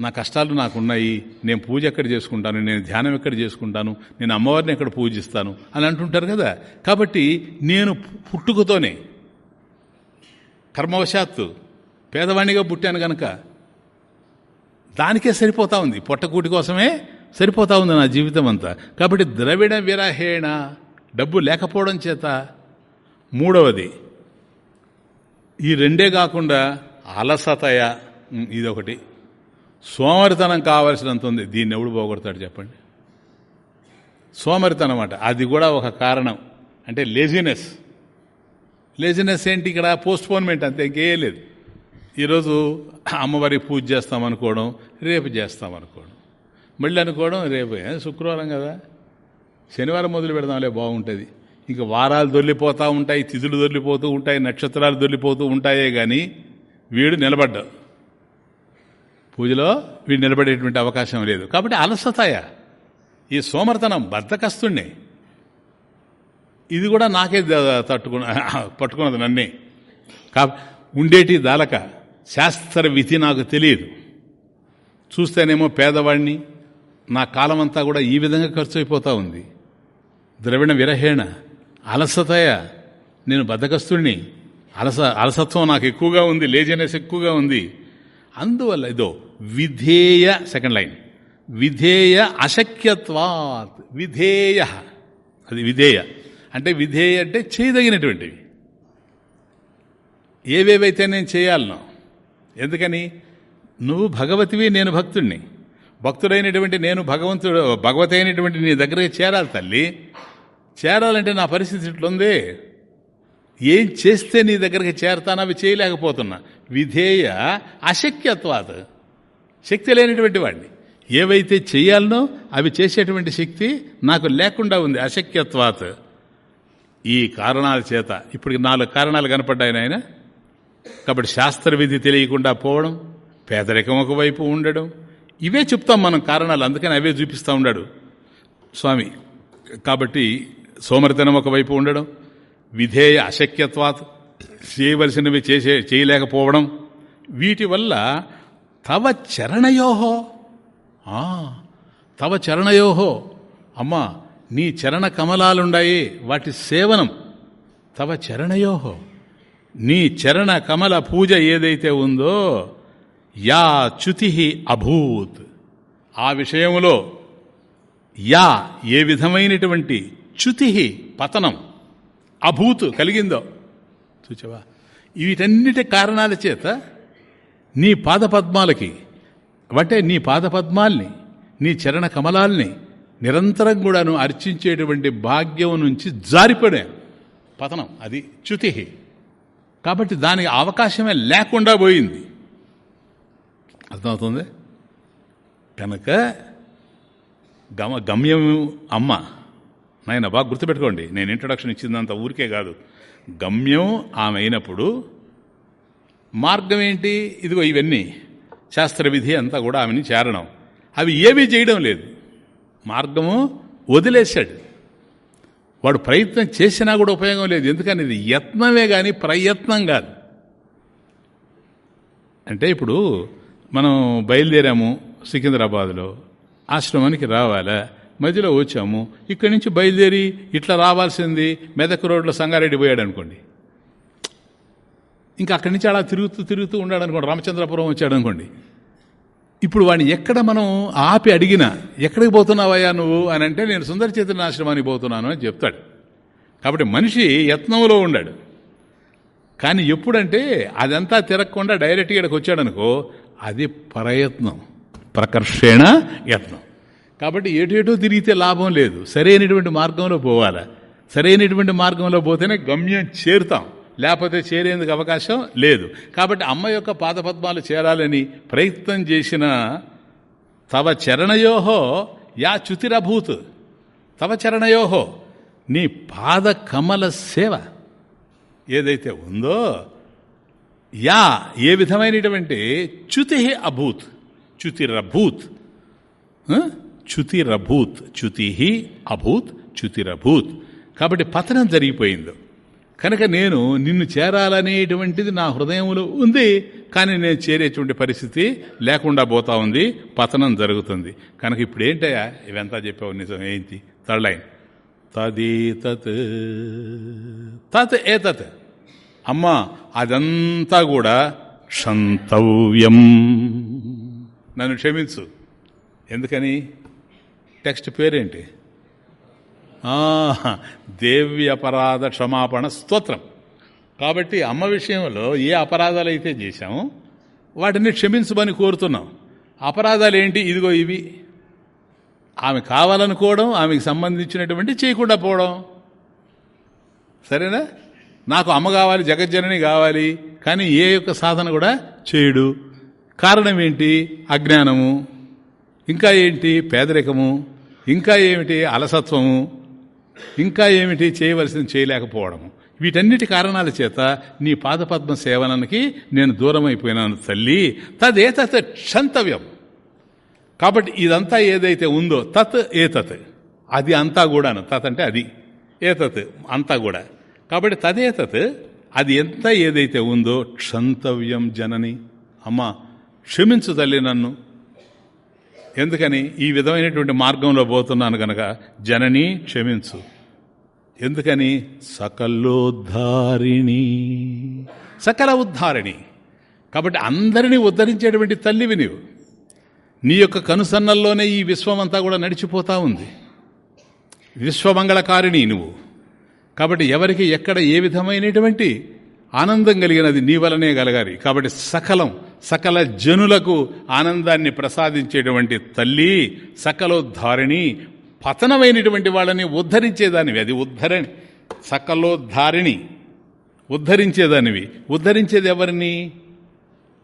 S1: నా కష్టాలు నాకున్నాయి. నేను పూజ ఎక్కడ చేసుకుంటాను? నేను ధ్యానం ఎక్కడ చేసుకుంటాను? నేను అమ్మవారిని ఎక్కడ పూజిస్తాను? అని అంటుంటారు కదా. కాబట్టి నేను పుట్టుకతోనే కర్మవశాత్తు పేదవాణిగా పుట్టాను కనుక దానికే సరిపోతా ఉంది. పొట్టకూటి కోసమే సరిపోతా ఉంది నా జీవితం అంతా కాబట్టి ద్రవిడ విరహేణ డబ్బు లేకపోవడం చేత మూడవది ఈ రెండే కాకుండా అలసతయ ఇదొకటి. సోమరితనం కావలసినంత ఉంది. దీన్ని ఎవడు పోగొడతాడు చెప్పండి? సోమరితనం అన్నమాట. అది కూడా ఒక కారణం. అంటే లేజినెస్ లేజినెస్ ఏంటి ఇక్కడ? పోస్ట్పోన్మెంట్ అంతే ఇంకేం లేదు. ఈరోజు అమ్మవారికి పూజ చేస్తామనుకోవడం రేపు చేస్తాం అనుకోవడం. మళ్ళీ అనుకోవడం రేపు శుక్రవారం కదా. శనివారం మొదలు పెడదాంలే బాగుంటుంది. ఇంకా వారాలు దొరికిపోతూ ఉంటాయి తిథులు దొరికిపోతూ ఉంటాయి నక్షత్రాలు దొరికిపోతూ ఉంటాయే కానీ వీడు నిలబడ్డ. పూజలో వీడు నిలబడేటువంటి అవకాశం లేదు. కాబట్టి అలసతాయ. ఈ సోమర్తనం బద్దకస్తుండే ఇది కూడా నాకే తట్టుకున్న పట్టుకున్నది నన్నే. కా ఉండేటి దాలక. శాస్త్ర విధి నాకు తెలియదు. చూస్తేనేమో పేదవాడిని నా కాలమంతా కూడా ఈ విధంగా ఖర్చు అయిపోతూ ఉంది. ద్రవిణ విరహేణ అలసతయ నేను బద్దకస్తుడిని అలస అలసత్వం నాకు ఎక్కువగా ఉంది లేజినెస్ ఎక్కువగా ఉంది. అందువల్ల ఇదో విధేయ సెకండ్ లైన్ విధేయ అశక్యత్వాత్ విధేయ అది విధేయ అంటే విధేయ అంటే చేయదగినటువంటివి. ఏవేవైతే నేను చేయాలనో ఎందుకని? నువ్వు భగవతివి నేను భక్తుణ్ణి. భక్తుడైనటువంటి నేను భగవంతుడు భగవతి అయినటువంటి నీ దగ్గరికి చేరాలి తల్లి. చేరాలంటే నా పరిస్థితి ఇట్లుంది. ఏం చేస్తే నీ దగ్గరికి చేరతాను అవి చేయలేకపోతున్నా. విధేయ అశక్యత్వాత. శక్తి లేనటువంటి వాడిని. ఏవైతే చేయాలనో అవి చేసేటువంటి శక్తి నాకు లేకుండా ఉంది అశక్యత్వాత్. ఈ కారణాల చేత ఇప్పుడు నాలుగు కారణాలు కనపడ్డాయి నాయన. కాబట్టి శాస్త్ర విధి తెలియకుండా పోవడం పేదరికం ఒకవైపు ఉండడం ఇవే చెప్తాం మనం కారణాలు. అందుకని అవే చూపిస్తూ ఉన్నాడు. స్వామి కాబట్టి సోమరితనం ఒకవైపు ఉండడం విధేయ అశక్యత్వాత్ చేయవలసినవి చేసే చేయలేకపోవడం వీటి వల్ల తవ చరణయోహో. తవ చరణయోహో. అమ్మా నీ చరణ కమలాలుండాయి వాటి సేవనం. తవ చరణయోహో. నీ చరణ కమల పూజ ఏదైతే ఉందో యా చ్యుతి అభూత్. ఆ విషయంలో యా ఏ విధమైనటువంటి చ్యుతి పతనం అభూత్ కలిగిందో చూచావా? వీటన్నిటి కారణాల చేత నీ పాదపద్మాలకి అంటే నీ పాదపద్మాల్ని నీ చరణ కమలాల్ని నిరంతరం కూడాను అర్చించేటువంటి భాగ్యం నుంచి జారిపడే పతనం అది చ్యుతి. కాబట్టి దానికి అవకాశమే లేకుండా పోయింది. అర్థమవుతుంది? కనుక గమ గమ్యం అమ్మ. నాయన బాగా గుర్తుపెట్టుకోండి నేను ఇంట్రొడక్షన్ ఇచ్చిందంత ఊరికే కాదు. గమ్యం ఆమె అయినప్పుడు మార్గం ఏంటి ఇదిగో ఇవన్నీ. శాస్త్రవిధి అంతా కూడా ఆమెని చేరడం. అవి ఏమీ చేయడం లేదు. మార్గము వదిలేశాడు. వాడు ప్రయత్నం చేసినా కూడా ఉపయోగం లేదు. ఎందుకని? ఇది యత్నమే కానీ ప్రయత్నం కాదు. అంటే ఇప్పుడు మనం బయలుదేరాము సికింద్రాబాద్లో ఆశ్రమానికి రావాలా మధ్యలో వచ్చాము ఇక్కడి నుంచి బయలుదేరి ఇట్లా రావాల్సింది మెదక్ రోడ్లో సంగారెడ్డి పోయాడు అనుకోండి ఇంకా అక్కడి నుంచి అలా తిరుగుతూ తిరుగుతూ ఉన్నాడు అనుకోండి రామచంద్రపురం వచ్చాడు అనుకోండి ఇప్పుడు వాడిని ఎక్కడ మనం ఆపి అడిగినా ఎక్కడికి పోతున్నావయ్యా నువ్వు? అని అంటే నేను సుందర చైతన్య ఆశ్రమానికి పోతున్నాను అని చెప్తాడు. కాబట్టి మనిషి యత్నంలో ఉన్నాడు కానీ ఎప్పుడంటే అదంతా తిరగకుండా డైరెక్ట్గా ఇక్కడికి వచ్చాడనుకో అది ప్రయత్నం. ప్రకర్షణ యత్నం. కాబట్టి ఎటు ఎటు తిరిగితే లాభం లేదు. సరైనటువంటి మార్గంలో పోవాలి? సరైనటువంటి మార్గంలో పోతేనే గమ్యం చేరుతాం. లేకపోతే చేరేందుకు అవకాశం లేదు. కాబట్టి అమ్మ యొక్క పాదపద్మాలు చేరాలని ప్రయత్నం చేసిన తవ చరణయోహో యా చ్యుతిరభూత్. తవ చరణయోహో నీ పాద కమల సేవ ఏదైతే ఉందో యా ఏ విధమైనటువంటి చ్యుతి అభూత్. చ్యుతిరభూత్. చ్యుతిరభూత్. చ్యుతి అభూత్. చ్యుతిరభూత్. కాబట్టి పతనం జరిగిపోయింది. కనుక నేను నిన్ను చేరాలనేటువంటిది నా హృదయంలో ఉంది కానీ నేను చేరేటువంటి పరిస్థితి లేకుండా పోతా ఉంది పతనం జరుగుతుంది. కనుక ఇప్పుడు ఏంటయ్యా ఇవంతా చెప్పావు నిజం. ఏంటి? Third line. తది తత్ తత్ ఏ తత్? అమ్మా అదంతా కూడా క్షంతవ్యం. నన్ను క్షమించు. ఎందుకని? టెక్స్ట్ పేరేంటి? దేవ్య అపరాధ క్షమాపణ స్తోత్రం. కాబట్టి అమ్మ విషయంలో ఏ అపరాధాలు అయితే చేశామో వాటిని క్షమించమని కోరుతున్నాం. అపరాధాలు ఏంటి ఇదిగో ఇవి. ఆమె కావాలనుకోవడం ఆమెకు సంబంధించినటువంటి చేయకుండా పోవడం. సరేనా? నాకు అమ్మ కావాలి జగజ్జనని కావాలి కానీ ఏ యొక్క సాధన కూడా చేయడు. కారణం ఏంటి అజ్ఞానము. ఇంకా ఏంటి? పేదరికము. ఇంకా ఏమిటి? అలసత్వము. ఇంకా ఏమిటి చేయవలసింది చేయలేకపోవడము? వీటన్నిటి కారణాల చేత నీ పాదపద్మ సేవనానికి నేను దూరమైపోయినాను తల్లి. తదేతత్ క్షంతవ్యం. కాబట్టి ఇదంతా ఏదైతే ఉందో తత్ ఏతత్. అది అంతా కూడాను. తత్ అంటే అది. ఏతత్ అంతా కూడా. కాబట్టి తదేతత్ అది ఎంత ఏదైతే ఉందో క్షంతవ్యం జనని. అమ్మ క్షమించు తల్లి నన్ను. ఎందుకని ఈ విధమైనటువంటి మార్గంలో పోతున్నాను కనుక జనని క్షమించు. ఎందుకని? సకలోద్ధారిణి సకల ఉద్ధారిణి. కాబట్టి అందరినీ ఉద్ధరించేటువంటి తల్లివి నీవు. నీ యొక్క కనుసన్నల్లోనే ఈ విశ్వమంతా కూడా నడిచిపోతా ఉంది. విశ్వమంగళకారిణి నువ్వు. కాబట్టి ఎవరికి ఎక్కడ ఏ విధమైనటువంటి ఆనందం కలిగినది నీ వలనే కలగాలి. కాబట్టి సకలం సకల జనులకు ఆనందాన్ని ప్రసాదించేటువంటి తల్లి సకలోద్ధారిణి పతనమైనటువంటి వాళ్ళని ఉద్ధరించేదానివి. అది ఉద్ధరణి. సకలోద్ధారిణి ఉద్ధరించేదానివి. ఉద్ధరించేది ఎవరిని?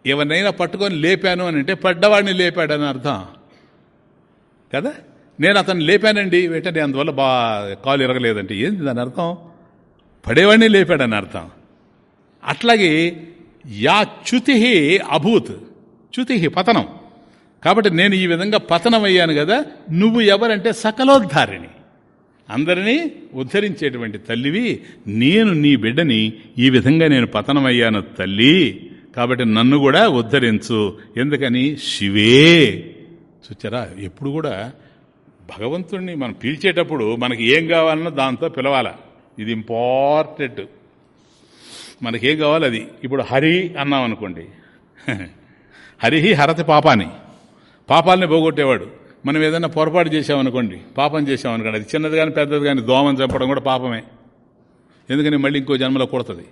S1: ఎవరినైనా పట్టుకొని లేపాను అని అంటే పడ్డవాడిని లేపాడని అర్థం. కదా? నేను అతను లేపానండి. వెంటనే అందువల్ల బా కాలు ఇరగలేదంటే ఏంది దాని అర్థం? పడేవాడిని లేపాడని అర్థం. అట్లాగే యా చ్యుతి అభూత్. చ్యుతి పతనం. కాబట్టి నేను ఈ విధంగా పతనం అయ్యాను కదా నువ్వు ఎవరంటే సకలోద్ధారిణి. అందరినీ ఉద్ధరించేటువంటి తల్లివి నేను నీ బిడ్డని ఈ విధంగా నేను పతనమయ్యాను తల్లి. కాబట్టి నన్ను కూడా ఉద్ధరించు. ఎందుకని? శివే. చూచారా? ఎప్పుడు కూడా భగవంతుడిని మనం పిలిచేటప్పుడు మనకి ఏం కావాలన్నా దాంతో పిలవాల. ఇది ఇంపార్టెంట్. మనకేం కావాలి అది? ఇప్పుడు హరి అన్నాం అనుకోండి హరిహి హరతి పాపాని. పాపాలని పోగొట్టేవాడు. మనం ఏదైనా పొరపాటు చేసామనుకోండి పాపం చేసామనుకోండి అది చిన్నది కానీ పెద్దది కానీ దోమని చంపడం కూడా పాపమే. ఎందుకని మళ్ళీ ఇంకో జన్మలో కొడుతుంది?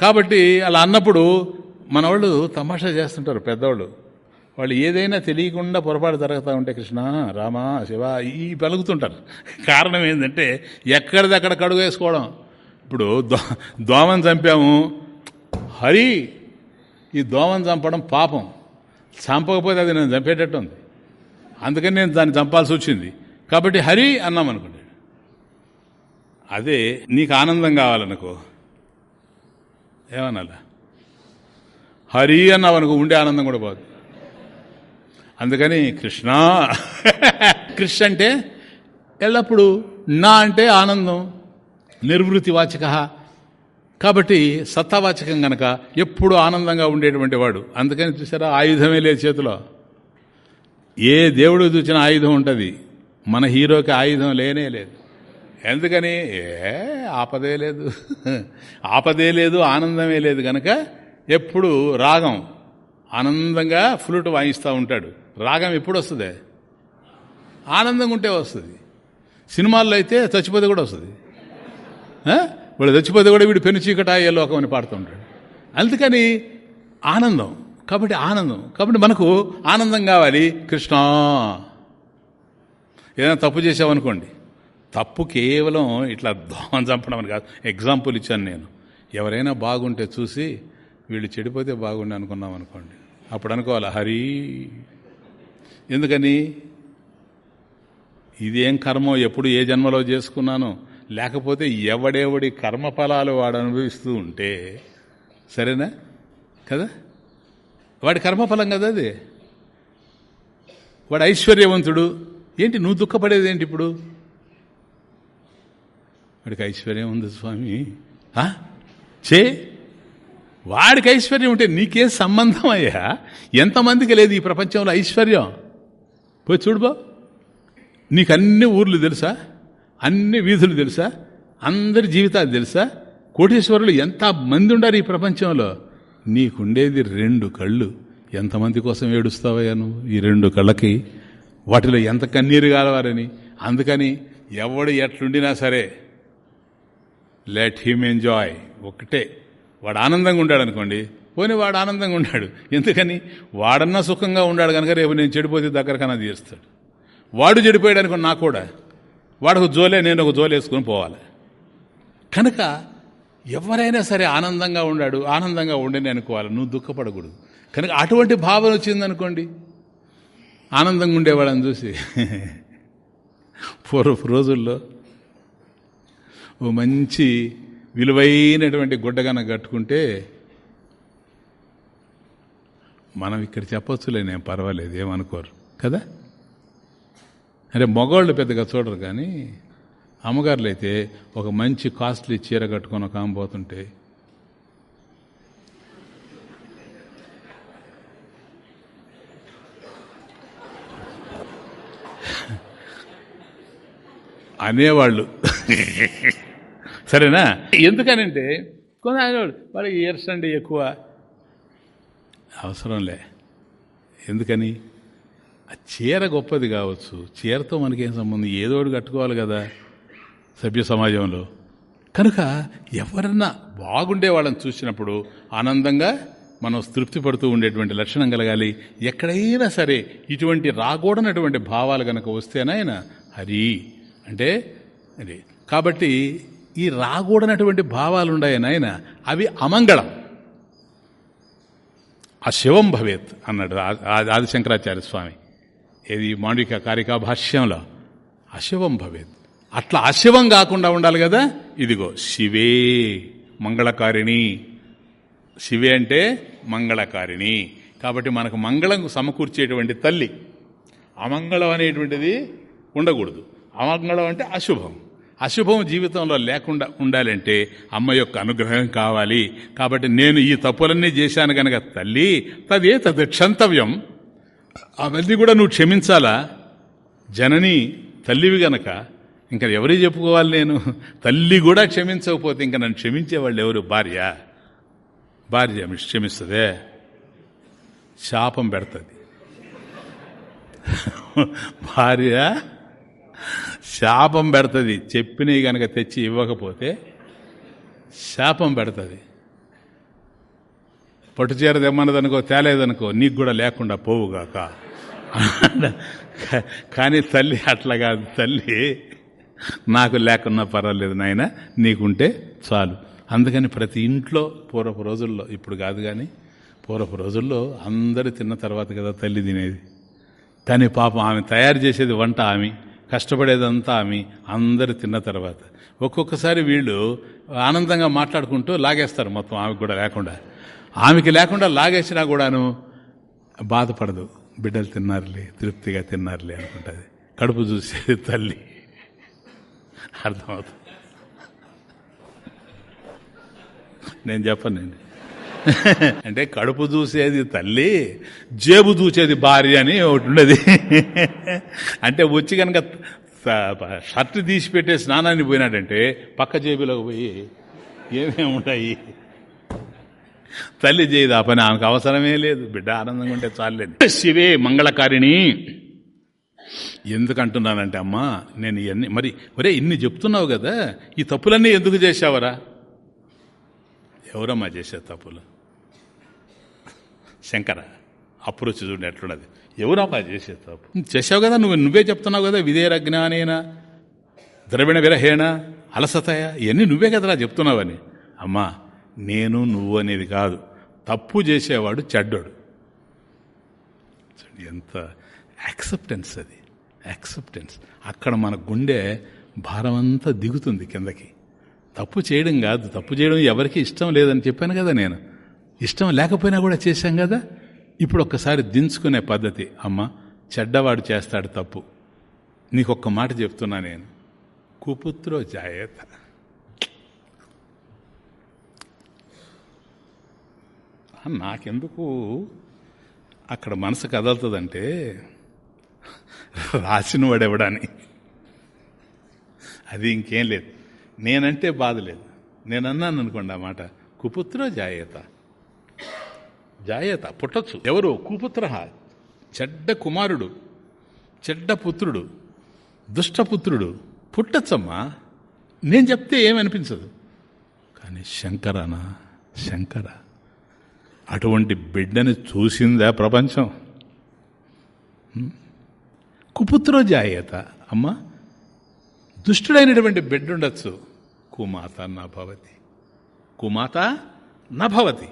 S1: కాబట్టి అలా అన్నప్పుడు మన వాళ్ళు తమాషా చేస్తుంటారు పెద్దవాళ్ళు. వాళ్ళు ఏదైనా తెలియకుండా పొరపాటు జరుగుతూ ఉంటే కృష్ణ రామ శివ ఈ పలుకుతుంటారు. కారణం ఏంటంటే ఎక్కడిదక్కడ కడుగు వేసుకోవడం ఇప్పుడు దో దోమని చంపాము. హరి ఈ దోమను చంపడం పాపం. చంపకపోతే అది నేను చంపేటట్టు ఉంది అందుకని నేను దాన్ని చంపాల్సి వచ్చింది. కాబట్టి హరి అన్నాం అనుకోండి. అదే నీకు ఆనందం కావాలనుకో. ఏమన్నా హరి అన్నావనుకో ఉండే ఆనందం కూడా పోదు. అందుకని కృష్ణ కృష్ణ అంటే ఎల్లప్పుడూ నా అంటే ఆనందం. నిర్వృతి వాచక. కాబట్టి సత్తావాచకం గనక ఎప్పుడు ఆనందంగా ఉండేటువంటి వాడు. అందుకని చూసారా ఆయుధమే లేదు చేతిలో. ఏ దేవుడు చూసిన ఆయుధం ఉంటుంది. మన హీరోకి ఆయుధం లేనే లేదు. ఎందుకని? ఏ ఆపదే లేదు. ఆపదే లేదు ఆనందమే లేదు గనక ఎప్పుడు రాగం ఆనందంగా ఫ్లూట్ వాయిస్తూ ఉంటాడు. రాగం ఎప్పుడు వస్తుంది? ఆనందంగా ఉంటే వస్తుంది. సినిమాల్లో అయితే చచ్చిపోతే కూడా వస్తుంది. వాడు చచ్చిపోతే కూడా వీడు పెను చీకటాయే లోకం అని పాడుతుంటాడు. అందుకని ఆనందం. కాబట్టి ఆనందం. కాబట్టి మనకు ఆనందం కావాలి. కృష్ణ. ఏదైనా తప్పు చేసామనుకోండి తప్పు కేవలం ఇట్లా దోమం చంపడం అని కాదు. ఎగ్జాంపుల్ ఇచ్చాను నేను. ఎవరైనా బాగుంటే చూసి వీళ్ళు చెడిపోతే బాగుండి అనుకున్నాం అనుకోండి. అప్పుడు అనుకోవాలి? హరి. ఎందుకని? ఇదేం కర్మో? ఎప్పుడు ఏ జన్మలో చేసుకున్నానో? లేకపోతే ఎవడెవడి కర్మఫలాలు వాడు అనుభవిస్తూ ఉంటే సరేనా? కదా? వాడి కర్మఫలం కదా అది? వాడు ఐశ్వర్యవంతుడు. ఏంటి నువ్వు దుఃఖపడేది ఏంటి ఇప్పుడు? వాడికి ఐశ్వర్యం ఉంది స్వామి. ఆ? చే వాడికి ఐశ్వర్యం ఉంటే నీకేం సంబంధం అయ్యా? ఎంతమందికి లేదు ఈ ప్రపంచంలో ఐశ్వర్యం? పోయి చూడుబో నీకు అన్ని ఊర్లు తెలుసా? అన్ని వీధులు తెలుసా? అందరి జీవితాలు తెలుసా? కోటేశ్వరులు ఎంత మంది ఉండారు ఈ ప్రపంచంలో? నీకుండేది రెండు కళ్ళు. ఎంతమంది కోసం ఏడుస్తావయ్యా నువ్వు ఈ రెండు కళ్ళకి? వాటిలో ఎంత కన్నీరు కాలవారని అందుకని ఎవడు ఎట్లుండినా సరే లెట్ హిమ్ ఎంజాయ్. ఒకటే వాడు ఆనందంగా ఉంటాడు అనుకోండి. పోనీ వాడు ఆనందంగా ఉన్నాడు ఎందుకని? వాడన్నా సుఖంగా ఉన్నాడు కనుక రేపు నేను చెడిపోతే దగ్గరకన్నా తీస్తాడు వాడు చెడిపోయాడు అనుకో నాకు కూడా. వాడు ఒక జోలే నేను ఒక జోలు వేసుకొని పోవాలి. కనుక ఎవరైనా సరే ఆనందంగా ఉన్నాడు ఆనందంగా ఉండని అనుకోవాలి. నువ్వు దుఃఖపడకూడదు. కనుక అటువంటి భావన వచ్చిందనుకోండి ఆనందంగా ఉండేవాళ్ళని చూసి పూర్వపు రోజుల్లో ఓ మంచి విలువైనటువంటి గుడ్డగన కట్టుకుంటే మనం ఇక్కడ చెప్పొచ్చులే నేను పర్వాలేదు ఏమనుకోరు. కదా? అంటే మగవాళ్ళు పెద్దగా చూడరు కానీ అమ్మగారులు అయితే ఒక మంచి కాస్ట్లీ చీర కట్టుకొని ఒక ఆమె పోతుంటే అనేవాళ్ళు. సరేనా? ఎందుకనంటే కొంత అనేవాళ్ళు వాళ్ళకి ఇయర్స్ అండి ఎక్కువ. అవసరంలే ఎందుకని? చీర గొప్పది కావచ్చు. చీరతో మనకేం సంబంధం? ఏదో ఒకటి కట్టుకోవాలి కదా సభ్య సమాజంలో. కనుక ఎవరన్నా బాగుండే వాళ్ళని చూసినప్పుడు ఆనందంగా మనం తృప్తి పడుతూ ఉండేటువంటి లక్షణం కలగాలి. ఎక్కడైనా సరే ఇటువంటి రాకూడనటువంటి భావాలు కనుక వస్తేనాయన హరి అంటే అది. కాబట్టి ఈ రాకూడనటువంటి భావాలు ఉన్నాయి నాయన? అవి అమంగళం. ఆ శివం భవేత్ అన్నాడు ఆ- ఆదిశంకరాచార్య స్వామి. ఏది మాండిక కారికా భాష్యంలో? అశివం భవేద్ అట్లా అశివం కాకుండా ఉండాలి కదా? ఇదిగో శివే మంగళకారిణి. శివే అంటే మంగళకారిణి. కాబట్టి మనకు మంగళం సమకూర్చేటువంటి తల్లి. అమంగళం అనేటువంటిది ఉండకూడదు. అమంగళం అంటే అశుభం. అశుభం జీవితంలో లేకుండా ఉండాలంటే అమ్మ యొక్క అనుగ్రహం కావాలి. కాబట్టి నేను ఈ తప్పులన్నీ చేశాను గనక తల్లి తదే తద్ క్షంతవ్యం అవన్నీ కూడా నువ్వు క్షమించాలా? జనని తల్లివి గనక ఇంకా ఎవరి చెప్పుకోవాలి నేను? తల్లి కూడా క్షమించకపోతే ఇంకా నన్ను క్షమించేవాళ్ళు ఎవరు? భార్య. భార్య క్షమిస్తుందే. శాపం పెడుతుంది. భార్య శాపం పెడుతుంది. చెప్పినవి గనక తెచ్చి ఇవ్వకపోతే శాపం పెడుతుంది. పట్టుచీర తెమ్మన్నదనుకో తేలేదనుకో నీకు కూడా లేకుండా పోవుగాక. కానీ తల్లి అట్లా కాదు తల్లి. నాకు లేకున్నా పర్వాలేదు నాయన నీకుంటే చాలు. అందుకని ప్రతి ఇంట్లో పూర్వపు రోజుల్లో ఇప్పుడు కాదు కానీ పూర్వపు రోజుల్లో అందరూ తిన్న తర్వాత కదా తల్లి తినేది. కానీ పాపం ఆమె తయారు చేసేది వంట ఆమె కష్టపడేదంతా ఆమె అందరు తిన్న తర్వాత. ఒక్కొక్కసారి వీళ్ళు ఆనందంగా మాట్లాడుకుంటూ లాగేస్తారు మొత్తం ఆమెకు కూడా లేకుండా. ఆమెకి లేకుండా లాగేసినా కూడాను బాధపడదు. బిడ్డలు తిన్నారులే తృప్తిగా తిన్నారులే అనుకుంటుంది. కడుపు చూసేది తల్లి. అర్థమవుతుంది. నేను చెప్పనండి అంటే కడుపు చూసేది తల్లి జేబు చూసేది భార్య అని ఒకటి ఉండేది. అంటే వచ్చి కనుక షర్ట్ తీసి పెట్టే స్నానాన్ని పోయినాడంటే పక్క జేబులోకి పోయి ఏమేమి ఉంటాయి తల్లి చేయదు ఆ పని ఆమెకు అవసరమే లేదు. బిడ్డ ఆనందంగా ఉంటే చాలేదు శివే మంగళకారిణి. ఎందుకు అంటున్నానంటే అమ్మా నేను ఇవన్నీ మరి ఒరే ఇన్ని చెప్తున్నావు కదా ఈ తప్పులన్నీ ఎందుకు చేశావరా? ఎవరమ్మా చేసే తప్పులు? శంకర అప్రోచ్ చూడండి ఎట్లున్నది. ఎవరమ్మా చేసే తప్పు? చేసావు కదా నువ్వు నువ్వే చెప్తున్నావు కదా విధేర జ్ఞానేనా ద్రవిణ విరహేణ అలసతయ ఇవన్నీ నువ్వే కదరా చెప్తున్నావని. అమ్మా నేను నువ్వు అనేది కాదు. తప్పు చేసేవాడు చెడ్డోడు. ఎంత యాక్సెప్టెన్స్ అది. యాక్సెప్టెన్స్ అక్కడ మన గుండె భారమంతా దిగుతుంది కిందకి. తప్పు చేయడం కాదు. తప్పు చేయడం ఎవరికి ఇష్టం లేదని చెప్పాను కదా నేను. ఇష్టం లేకపోయినా కూడా చేశాం కదా? ఇప్పుడు ఒక్కసారి దించుకునే పద్ధతి. అమ్మ చెడ్డవాడు చేస్తాడు తప్పు. నీకొక్క మాట చెప్తున్నా నేను. కుపుత్రో జాయత. నాకెందుకు? అక్కడ మనసు కదలుతుందంటే రాసిన వాడెవడని అది ఇంకేం లేదు. నేనంటే బాధ లేదు. నేను అన్నాను అనుకోండి ఆ మాట కుపుత్ర జాయేత. జాయేత పుట్టచ్చు. ఎవరు? కుపుత్ర చెడ్డ కుమారుడు చెడ్డ పుత్రుడు దుష్టపుత్రుడు పుట్టచ్చమ్మా. నేను చెప్తే ఏమనిపించదు? కానీ శంకరానా? శంకరా? అటువంటి బిడ్డని చూసిందా ప్రపంచం? కుపుత్రో జాయేత అమ్మ దుష్టుడైనటువంటి బిడ్డ ఉండొచ్చు కుమాత నభవతి కుమాత నభవతి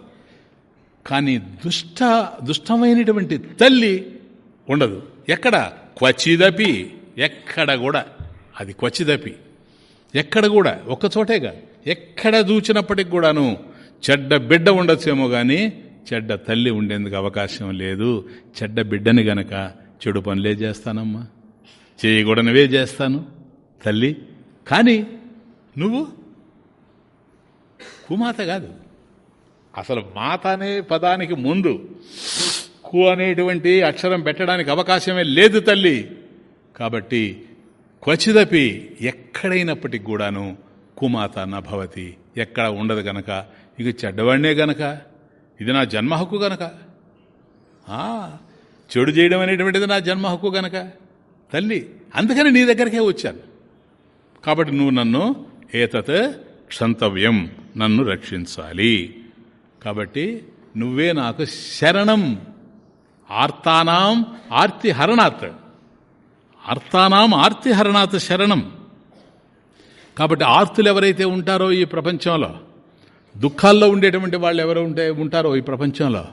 S1: కానీ దుష్ట దుష్టమైనటువంటి తల్లి ఉండదు. ఎక్కడ? క్వచిదపి ఎక్కడ కూడా. అది క్వచిదపి. ఎక్కడ కూడా? ఒక్క చోటేగా ఎక్కడ చూచినప్పటికి కూడాను చెడ్డ బిడ్డ ఉండొచ్చేమో కానీ చెడ్డ తల్లి ఉండేందుకు అవకాశం లేదు. చెడ్డ బిడ్డని గనక చెడు పనులే చేస్తానమ్మా. చేయకూడనివే చేస్తాను తల్లి. కానీ నువ్వు కుమాత కాదు. అసలు మాత అనే పదానికి ముందు కు అనేటువంటి అక్షరం పెట్టడానికి అవకాశమే లేదు తల్లి. కాబట్టి క్వచిదపి ఎక్కడైనప్పటికి కూడాను కుమాత నభవతి ఎక్కడ ఉండదు గనక ఇక చెడ్డవాడినే గనక ఇది నా జన్మ హక్కు గనక. చెడు చేయడం అనేటువంటిది నా జన్మ హక్కు గనక. తల్లి అందుకని నీ దగ్గరికే వచ్చాను. కాబట్టి నువ్వు నన్ను ఏతత్ క్షంతవ్యం నన్ను రక్షించాలి. కాబట్టి నువ్వే నాకు శరణం. ఆర్తానాం ఆర్తిహరణాత్. ఆర్తానాం ఆర్తిహరణాత్ శరణం. కాబట్టి ఆర్తులు ఎవరైతే ఉంటారో ఈ ప్రపంచంలో దుఃఖాల్లో ఉండేటువంటి వాళ్ళు ఎవరు ఉంటే ఉంటారో ఈ ప్రపంచంలో?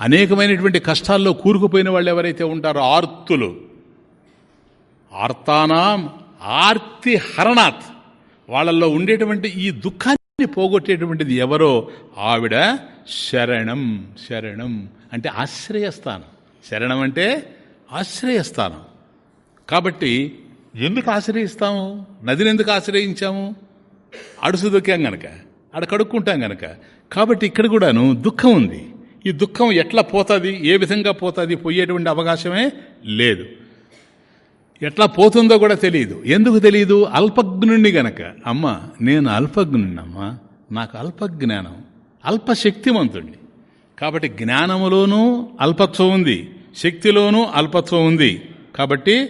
S1: అనేకమైనటువంటి కష్టాల్లో కూరుకుపోయిన వాళ్ళు ఎవరైతే ఉంటారో? ఆర్తులు. ఆర్తానాం ఆర్తి హరణాత్. వాళ్ళల్లో ఉండేటువంటి ఈ దుఃఖాన్ని పోగొట్టేటువంటిది ఎవరో? ఆవిడ శరణం శరణం అంటే ఆశ్రయస్థానం. శరణం అంటే ఆశ్రయస్థానం. కాబట్టి ఎందుకు ఆశ్రయిస్తాము? నదిని ఎందుకు ఆశ్రయించాము? అడుసు దొక్కాం గనక. ఆడ కడుక్కుంటాం గనక. కాబట్టి ఇక్కడ కూడాను దుఃఖం ఉంది. ఈ దుఃఖం ఎట్లా పోతుంది? ఏ విధంగా పోతుంది? పోయేటువంటి అవకాశమే లేదు. ఎట్లా పోతుందో కూడా తెలియదు ఎందుకు తెలియదు అల్పజ్ఞుణ్ణి గనక. అమ్మ నేను అల్పజ్ఞుణ్ణమ్మా. నాకు అల్పజ్ఞానం అల్పశక్తివంతుణ్ణి కాబట్టి జ్ఞానములోనూ అల్పత్వం ఉంది. శక్తిలోనూ అల్పత్వం ఉంది. కాబట్టి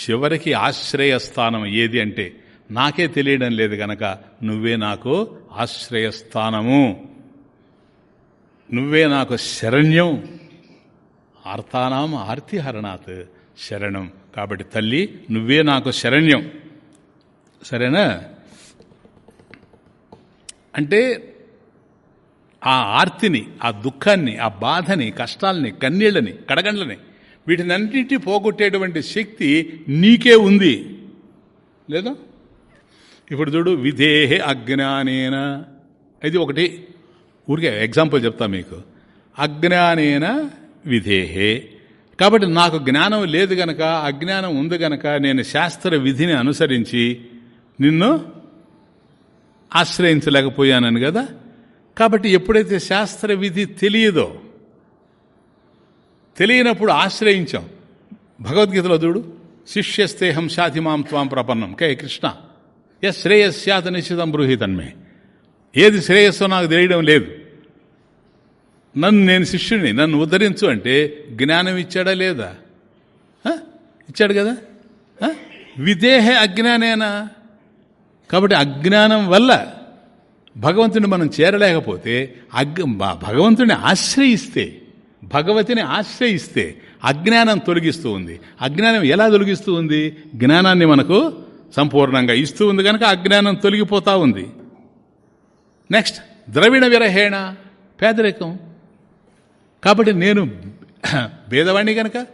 S1: చివరికి ఆశ్రయస్థానం ఏది అంటే నాకే తెలియడం లేదు గనక నువ్వే నాకు ఆశ్రయస్థానము. నువ్వే నాకు శరణ్యం. ఆర్తానాం ఆర్తిహరణాత్ శరణం. కాబట్టి తల్లి నువ్వే నాకు శరణ్యం. సరేనా? అంటే ఆ ఆర్తిని ఆ దుఃఖాన్ని ఆ బాధని కష్టాల్ని కన్నీళ్ళని కడగండ్లని వీటినన్నింటినీ పోగొట్టేటువంటి శక్తి నీకే ఉంది. లేదా? ఇప్పుడు చూడు విధేహే అజ్ఞానేన. ఇది ఒకటి. ఊరికే ఎగ్జాంపుల్ చెప్తా మీకు. అజ్ఞానేన విధేహే. కాబట్టి నాకు జ్ఞానం లేదు గనక అజ్ఞానం ఉంది గనక నేను శాస్త్ర విధిని అనుసరించి నిన్ను ఆశ్రయించలేకపోయానని కదా? కాబట్టి ఎప్పుడైతే శాస్త్ర విధి తెలియదో తెలియనప్పుడు ఆశ్రయించాం. భగవద్గీతలో చూడు శిష్యస్తేహం శాతిమాం త్వాం ప్రపన్నం. కే కృష్ణ. ఎస్ శ్రేయస్యాత నిశ్చితం బ్రూహితన్మే ఏది శ్రేయస్సో నాకు తెలియడం లేదు. నన్ను నేను శిష్యుని నన్ను ఉద్ధరించు అంటే జ్ఞానం ఇచ్చాడా లేదా? ఇచ్చాడు కదా? విదేహే అజ్ఞానేనా? కాబట్టి అజ్ఞానం వల్ల భగవంతుని మనం చేరలేకపోతే అగ్ భగవంతుని ఆశ్రయిస్తే భగవతిని ఆశ్రయిస్తే అజ్ఞానం తొలగిస్తూ ఉంది. అజ్ఞానం ఎలా తొలగిస్తూ ఉంది? జ్ఞానాన్ని మనకు సంపూర్ణంగా ఇస్తూ ఉంది కనుక అజ్ఞానం తొలగిపోతూ ఉంది. నెక్స్ట్ ద్రవిడ విరహేణ పేదరికం. కాబట్టి నేను భేదవాణ్ణి కనుక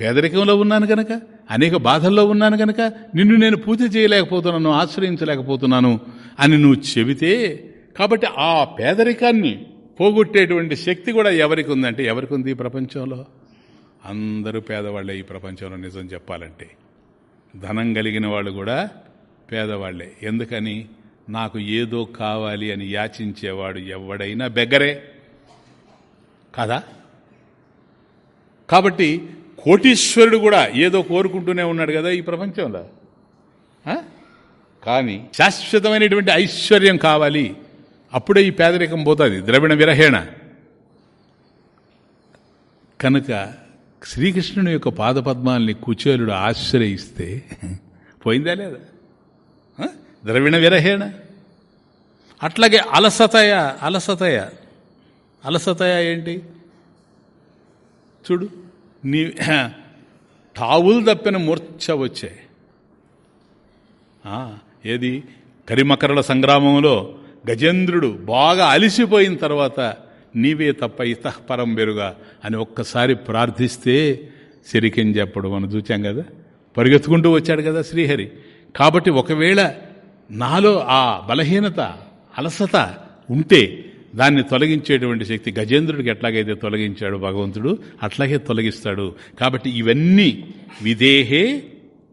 S1: పేదరికంలో ఉన్నాను కనుక అనేక బాధల్లో ఉన్నాను కనుక నిన్ను నేను పూజ చేయలేకపోతున్నాను ఆశ్రయించలేకపోతున్నాను అని నువ్వు చెబితే కాబట్టి ఆ పేదరికాన్ని పోగొట్టేటువంటి శక్తి కూడా ఎవరికి ఉందంటే ఎవరికి ఉంది ఈ ప్రపంచంలో? అందరూ పేదవాళ్ళే ఈ ప్రపంచంలో నిజం చెప్పాలంటే. ధనం కలిగిన వాళ్ళు కూడా పేదవాళ్ళే. ఎందుకని? నాకు ఏదో కావాలి అని యాచించేవాడు ఎవడైనా బెగ్గరే. కాదా? కాబట్టి కోటీశ్వరుడు కూడా ఏదో కోరుకుంటూనే ఉన్నాడు కదా ఈ ప్రపంచంలో. కానీ శాశ్వతమైనటువంటి ఐశ్వర్యం కావాలి. అప్పుడే ఈ పేదరికం పోతుంది. ద్రవిణ విరహేణ. కనుక శ్రీకృష్ణుని యొక్క పాదపద్మాల్ని కుచేలుడు ఆశ్రయిస్తే పోయిందా లేదా? ద్రవిణ విరహేణ? అట్లాగే అలసతయ అలసతయ. అలసతయ ఏంటి? చూడు నీ టావులు తప్పిన మూర్ఛ వచ్చాయి ఏది? కరిమకరల సంగ్రామంలో గజేంద్రుడు బాగా అలిసిపోయిన తర్వాత నీవే తప్ప ఇతఃపరం వెరుగా అని ఒక్కసారి ప్రార్థిస్తే సిరికెన్ చెప్పడం మనం చూచాం కదా. పరిగెత్తుకుంటూ వచ్చాడు కదా శ్రీహరి. కాబట్టి ఒకవేళ నాలో ఆ బలహీనత అలసత ఉంటే దాన్ని తొలగించేటువంటి శక్తి గజేంద్రుడికి ఎట్లాగైతే తొలగించాడు భగవంతుడు అట్లాగే తొలగిస్తాడు. కాబట్టి ఇవన్నీ విదేహే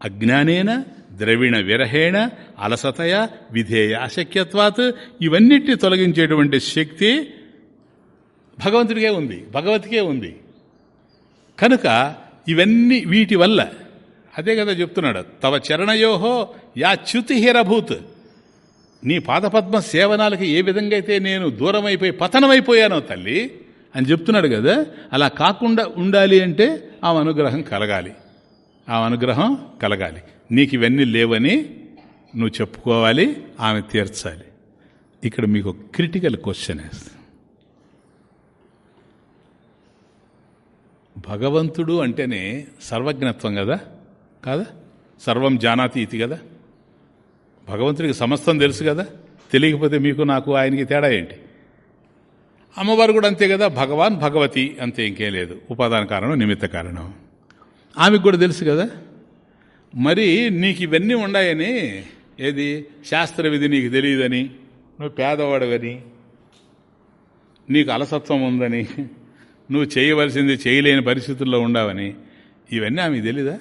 S1: అజ్ఞానేన ద్రవిణ విరహేణ అలసతయ విధేయ అశక్యత్వాత్ ఇవన్నిటిని తొలగించేటువంటి శక్తి భగవంతుడికే ఉంది భగవతికే ఉంది. కనుక ఇవన్నీ వీటి వల్ల అదే కదా చెప్తున్నాడు తవ చరణయోహో యా చ్యుతిహిరభూత్. నీ పాదపద్మ సేవనాలకి ఏ విధంగా అయితే నేను దూరమైపోయి పతనమైపోయానో తల్లి అని చెప్తున్నాడు కదా అలా కాకుండా ఉండాలి అంటే ఆ అనుగ్రహం కలగాలి. ఆ అనుగ్రహం కలగాలి. నీకు ఇవన్నీ లేవని నువ్వు చెప్పుకోవాలి ఆమె తీర్చాలి. ఇక్కడ మీకు క్రిటికల్ క్వశ్చన్ వేస్తుంది భగవంతుడు అంటేనే సర్వజ్ఞత్వం కదా? కాదా? సర్వం జానాతి ఇది కదా? భగవంతుడికి సమస్తం తెలుసు కదా? తెలియకపోతే మీకు నాకు ఆయనకి తేడా ఏంటి? అమ్మవారు కూడా అంతే కదా? భగవాన్ భగవతి అంతే ఇంకేం లేదు. ఉపాదాన కారణం నిమిత్త కారణం. ఆమెకు కూడా తెలుసు కదా? మరి నీకు ఇవన్నీ ఉన్నాయని ఏది? శాస్త్ర విధి నీకు తెలియదని? నువ్వు పేదవాడవని? నీకు అలసత్వం ఉందని? నువ్వు చేయవలసింది చేయలేని పరిస్థితుల్లో ఉండవని ఇవన్నీ ఆమె తెలీదా?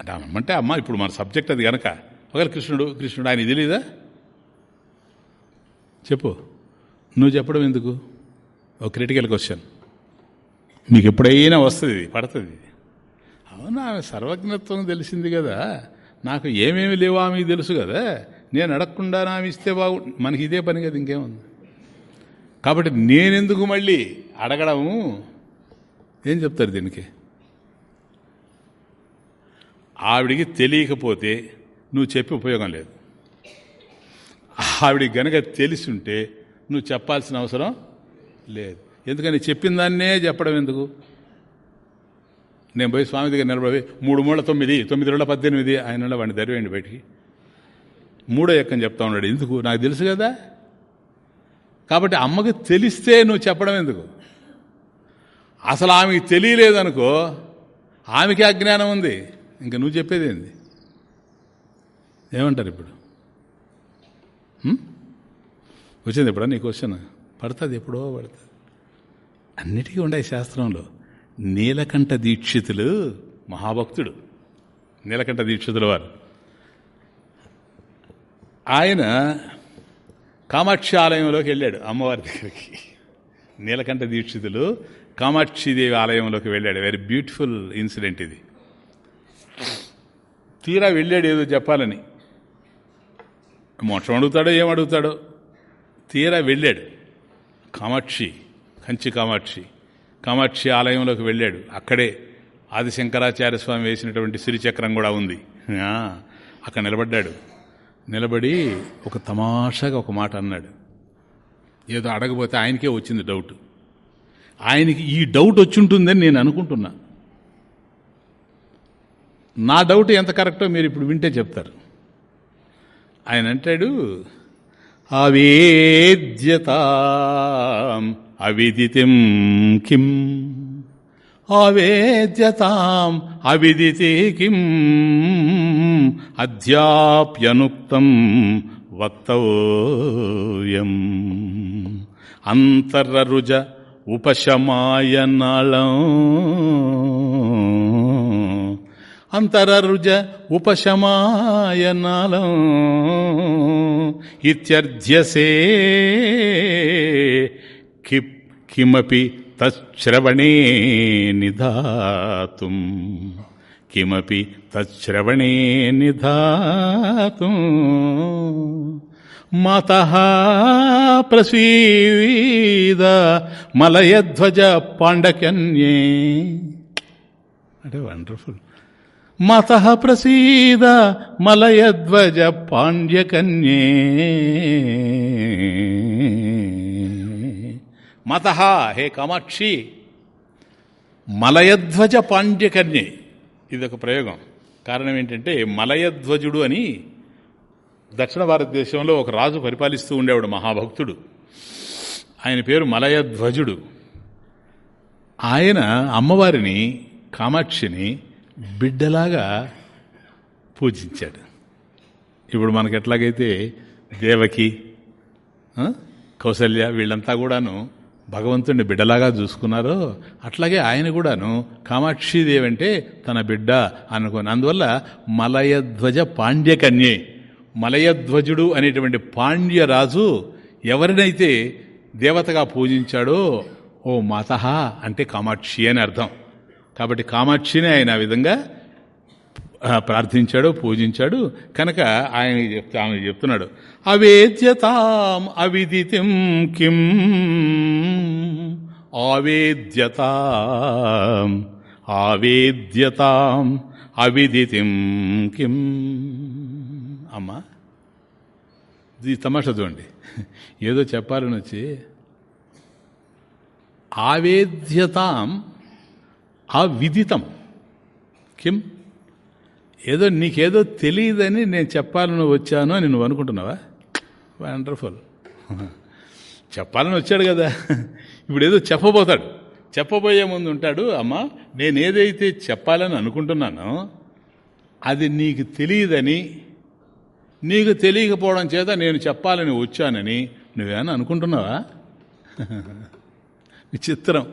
S1: అంటే అంటే అమ్మ ఇప్పుడు మన సబ్జెక్ట్ అది గనక. ఒకవేళ కృష్ణుడు కృష్ణుడు ఆయన తెలీదా? చెప్పు. నువ్వు చెప్పడం ఎందుకు? ఒక క్రిటికల్ క్వశ్చన్. మీకు ఎప్పుడైనా వస్తుంది ఇది పడుతుంది. ఇది అవునా ఆమె సర్వజ్ఞత్వం తెలిసింది కదా. నాకు ఏమేమి లేవో ఆమెకు తెలుసు కదా. నేను అడగకుండా ఆమె ఇస్తే బాగు మనకి ఇదే పని కదా ఇంకేముంది? కాబట్టి నేనెందుకు మళ్ళీ అడగడము? ఏం చెప్తారు దీనికి? ఆవిడికి తెలియకపోతే నువ్వు చెప్పి ఉపయోగం లేదు. ఆవిడికి గనక తెలిసి ఉంటే నువ్వు చెప్పాల్సిన అవసరం లేదు. ఎందుకని చెప్పిన దాన్నే చెప్పడం ఎందుకు? నేను పోయి స్వామి దగ్గర నిలబడి మూడు మూడు తొమ్మిది తొమ్మిది రెండు పద్దెనిమిది ఆయన వాడిని దరివేయండి బయటికి. మూడో ఎక్కని చెప్తా ఉన్నాడు. ఎందుకు? నాకు తెలుసు కదా. కాబట్టి అమ్మకు తెలిస్తే నువ్వు చెప్పడం ఎందుకు? అసలు ఆమెకి తెలియలేదనుకో ఆమెకి అజ్ఞానం ఉంది. ఇంకా నువ్వు చెప్పేది ఏంది? ఏమంటారు ఇప్పుడు? వచ్చింది ఎప్పుడా నీ క్వశ్చన్ పడుతుంది ఎప్పుడో పడుతుంది. అన్నిటికీ ఉండే శాస్త్రంలో నీలకంఠ దీక్షితులు మహాభక్తుడు. నీలకంఠ దీక్షితుల వారు. ఆయన కామాక్షి ఆలయంలోకి వెళ్ళాడు అమ్మవారి దగ్గరికి. నీలకంఠ దీక్షితులు కామాక్షిదేవి ఆలయంలోకి వెళ్ళాడు. వెరీ బ్యూటిఫుల్ ఇన్సిడెంట్ ఇది. తీరా వెళ్ళాడు ఏదో చెప్పాలని. మోక్షం అడుగుతాడో ఏం అడుగుతాడో. తీరా వెళ్ళాడు. కామాక్షి కంచి కామాక్షి కామాక్షి ఆలయంలోకి వెళ్ళాడు. అక్కడే ఆదిశంకరాచార్య స్వామి వేసినటువంటి సిరిచక్రం కూడా ఉంది. అక్కడ నిలబడ్డాడు. నిలబడి ఒక తమాషాగా ఒక మాట అన్నాడు. ఏదో అడగపోతే ఆయనకే వచ్చింది డౌట్. ఆయనకి ఈ డౌట్ వచ్చి ఉంటుందని నేను అనుకుంటున్నా. నా డౌట్ ఎంత కరెక్టో మీరు ఇప్పుడు వింటే చెప్తారు. ఆయన అంటాడు అవేద్యత అవిదితిం కిం? అవేద్యతాం అవిదితి కిం? అధ్యాప్యనుక్తం వక్తవ్యం. అంతరరుజ ఉపశమాయనళం అంతరరుజ ఉపశమాయనాలం ఇత్యర్థ్యసే కిమపి తశ్రవణే నిధాతుం. కిమపి తశ్రవణే నిధాతు మత ప్రసీద మలయధ్వజ పాండకన్యే అంటే వండర్ఫుల్ మత ప్రసీద మలయధ్వజ పాండ్యకన్యే మత హే కామాక్షి మలయధ్వజ పాండ్యకన్యే ఇది ఒక ప్రయోగం. కారణం ఏంటంటే మలయధ్వజుడు అని దక్షిణ భారతదేశంలో ఒక రాజు పరిపాలిస్తూ ఉండేవాడు మహాభక్తుడు. ఆయన పేరు మలయధ్వజుడు. ఆయన అమ్మవారిని కామాక్షిని బిడ్డలాగా పూజించాడు. ఇప్పుడు మనకెట్లాగైతే దేవకి కౌసల్య వీళ్ళంతా కూడాను భగవంతుడిని బిడ్డలాగా చూసుకున్నారో అట్లాగే ఆయన కూడాను కామాక్షిదేవి అంటే తన బిడ్డ అనుకుని అందువల్ల మలయధ్వజ పాండ్యకన్యే. మలయధ్వజుడు అనేటువంటి పాండ్యరాజు ఎవరినైతే దేవతగా పూజించాడో ఓ మాత అంటే కామాక్షి అని అర్థం. కాబట్టి కామాక్షిని ఆయన ఆ విధంగా ప్రార్థించాడు పూజించాడు. కనుక ఆయన చెప్తా ఆమె చెప్తున్నాడు అవేద్యతాం అవిదితిం కిం ఆవేద్యతాం ఆవేద్యతాం అవిదితిం కిం. అమ్మా ఇది తమాషా చూడండి. ఏదో చెప్పాలని వచ్చి ఆవేద్యతాం అవిదితం కిం ఏదో నీకేదో తెలియదని నేను చెప్పాలని వచ్చాను అని నువ్వు అనుకుంటున్నావా? వండర్ఫుల్ చెప్పాలని వచ్చాడు కదా. ఇప్పుడు ఏదో చెప్పబోతాడు. చెప్పబోయే ముందు ఉంటాడు అమ్మా నేను ఏదైతే చెప్పాలని అనుకుంటున్నానో అది నీకు తెలియదని నీకు తెలియకపోవడం చేత నేను చెప్పాలని వచ్చానని నువ్వేమన్నా అనుకుంటున్నావా? విచిత్రం.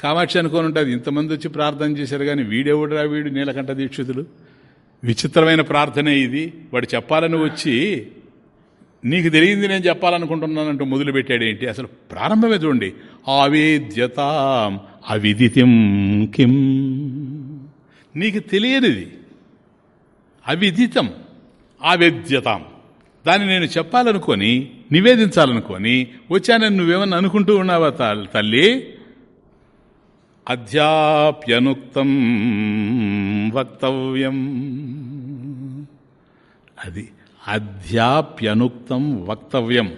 S1: కామాక్షి అనుకోని ఉంటుంది ఇంతమంది వచ్చి ప్రార్థన చేశారు కానీ వీడెవడురా వీడు? నీలకంఠ దీక్షితుడు విచిత్రమైన ప్రార్థనే ఇది. వాడు చెప్పాలని వచ్చి నీకు తెలియంది నేను చెప్పాలనుకుంటున్నానంటూ మొదలుపెట్టాడు ఏంటి? అసలు ప్రారంభమే చూడండి. ఆవేద్యత అవిదితిం కిం. నీకు తెలియనిది. అవిదితం ఆవేద్యతాం. దాన్ని నేను చెప్పాలనుకొని నివేదించాలనుకొని వచ్చానని నువ్వేమన్నా అనుకుంటూ ఉన్నావా తల్లి? అధ్యాప్యనుక్తం వక్తవ్యం. అది అధ్యాప్యనుక్తం వక్తవ్యం.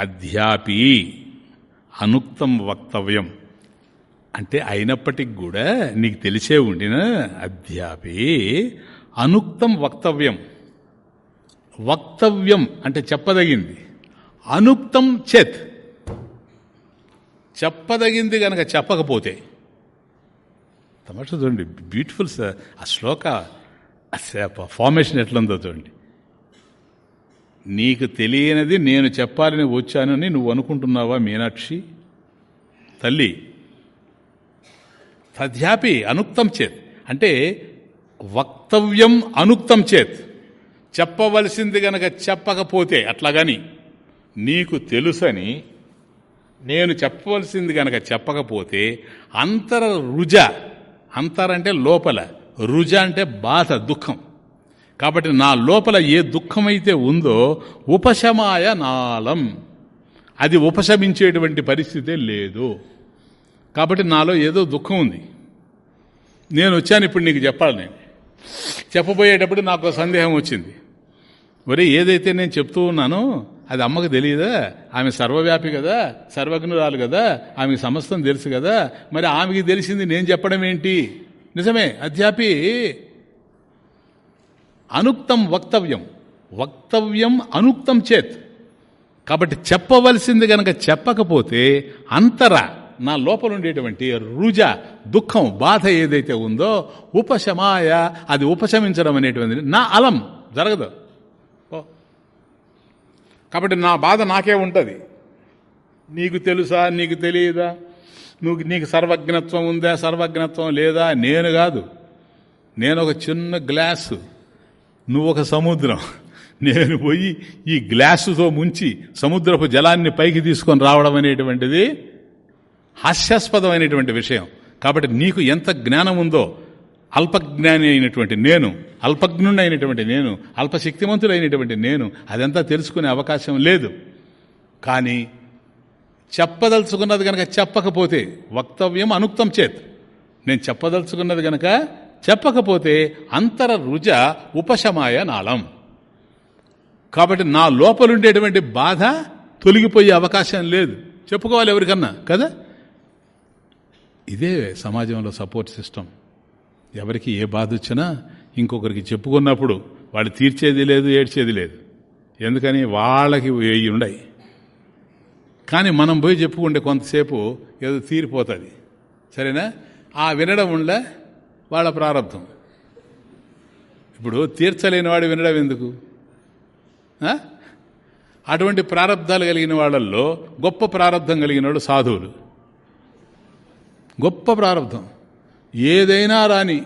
S1: అధ్యాపి అనుక్తం వక్తవ్యం. అంటే అయినప్పటికి కూడా నీకు తెలిసే ఉండిన అధ్యాపి అనుక్తం వక్తవ్యం. వక్తవ్యం అంటే చెప్పదగింది. అనుక్తం చేత్. చెప్పదగింది గనక చెప్పకపోతే తమాషా చూడండి. బ్యూటిఫుల్ సార్ ఆ శ్లోక ఫార్మేషన్ ఎట్లుందో చూడండి. నీకు తెలియనిది నేను చెప్పాలని వచ్చానని నువ్వు అనుకుంటున్నావా మీనాక్షి? తల్లి తథ్యాపి అనుక్తం చేత్. అంటే వక్తవ్యం అనుక్తం చేత్. చెప్పవలసింది గనక చెప్పకపోతే అట్లాగని నీకు తెలుసని నేను చెప్పవలసింది గనక చెప్పకపోతే అంతర రుజ అంతర అంటే లోపల రుజ అంటే బాధ దుఃఖం. కాబట్టి నా లోపల ఏ దుఃఖమైతే ఉందో ఉపశమాయ నాళం. అది ఉపశమించేటువంటి పరిస్థితే లేదు. కాబట్టి నాలో ఏదో దుఃఖం ఉంది. నేను వచ్చాను ఇప్పుడు నీకు చెప్పాలి నేను. చెప్పబోయేటప్పుడు నాకు సందేహం వచ్చింది. ఒరే ఏదైతే నేను చెప్తూ ఉన్నానో అది అమ్మకు తెలియదా? ఆమె సర్వవ్యాపి కదా సర్వజ్ఞురాలు కదా ఆమె సమస్తం తెలుసు కదా. మరి ఆమెకి తెలిసింది నేను చెప్పడం ఏంటి? నిజమే అధ్యాపి. అనుక్తం వక్తవ్యం. వక్తవ్యం అనుక్తం చేత్. కాబట్టి చెప్పవలసింది గనక చెప్పకపోతే అంతర నా లోపల ఉండేటువంటి రుజ దుఃఖం బాధ ఏదైతే ఉందో ఉపశమాయ అది ఉపశమించడం అనేటువంటిది నా అలం. జరగదు. కాబట్టి నా బాధ నాకే ఉంటుంది. నీకు తెలుసా నీకు తెలియదా? నువ్వు నీకు సర్వజ్ఞత్వం ఉందా సర్వజ్ఞత్వం లేదా? నేను కాదు. నేను ఒక చిన్న గ్లాసు. నువ్వు ఒక సముద్రం. నేను పోయి ఈ గ్లాసుతో ముంచి సముద్రపు జలాన్ని పైకి తీసుకొని రావడం అనేటువంటిది హాస్యాస్పదమైనటువంటి విషయం. కాబట్టి నీకు ఎంత జ్ఞానం ఉందో అల్పజ్ఞాని అయినటువంటి నేను అల్పజ్ఞుణ్ణి అయినటువంటి నేను అల్పశక్తిమంతుడైనటువంటి నేను అదంతా తెలుసుకునే అవకాశం లేదు. కానీ చెప్పదలుచుకున్నది కనుక చెప్పకపోతే వక్తవ్యం అనుక్తం చేత్. నేను చెప్పదలుచుకున్నది కనుక చెప్పకపోతే అంతర రుజ ఉపశమాయ నాళం. కాబట్టి నా లోపలుండేటువంటి బాధ తొలగిపోయే అవకాశం లేదు. చెప్పుకోవాలి ఎవరికన్నా కదా? ఇదే సమాజంలో సపోర్ట్ సిస్టమ్. ఎవరికి ఏ బాధ వచ్చినా ఇంకొకరికి చెప్పుకున్నప్పుడు వాళ్ళు తీర్చేది లేదు ఏడ్చేది లేదు. ఎందుకని వాళ్ళకి వేయి ఉండయి. కానీ మనం పోయి చెప్పుకుంటే కొంతసేపు ఏదో తీరిపోతుంది. సరేనా? ఆ వినడం ఉండ వాళ్ళ ప్రారంభం. ఇప్పుడు తీర్చలేని వాడు వినడం ఎందుకు? అటువంటి ప్రారంధాలు కలిగిన వాళ్ళల్లో గొప్ప ప్రారంధం కలిగిన వాడు సాధువులు. గొప్ప ప్రారంధం ఏదైనా రాని.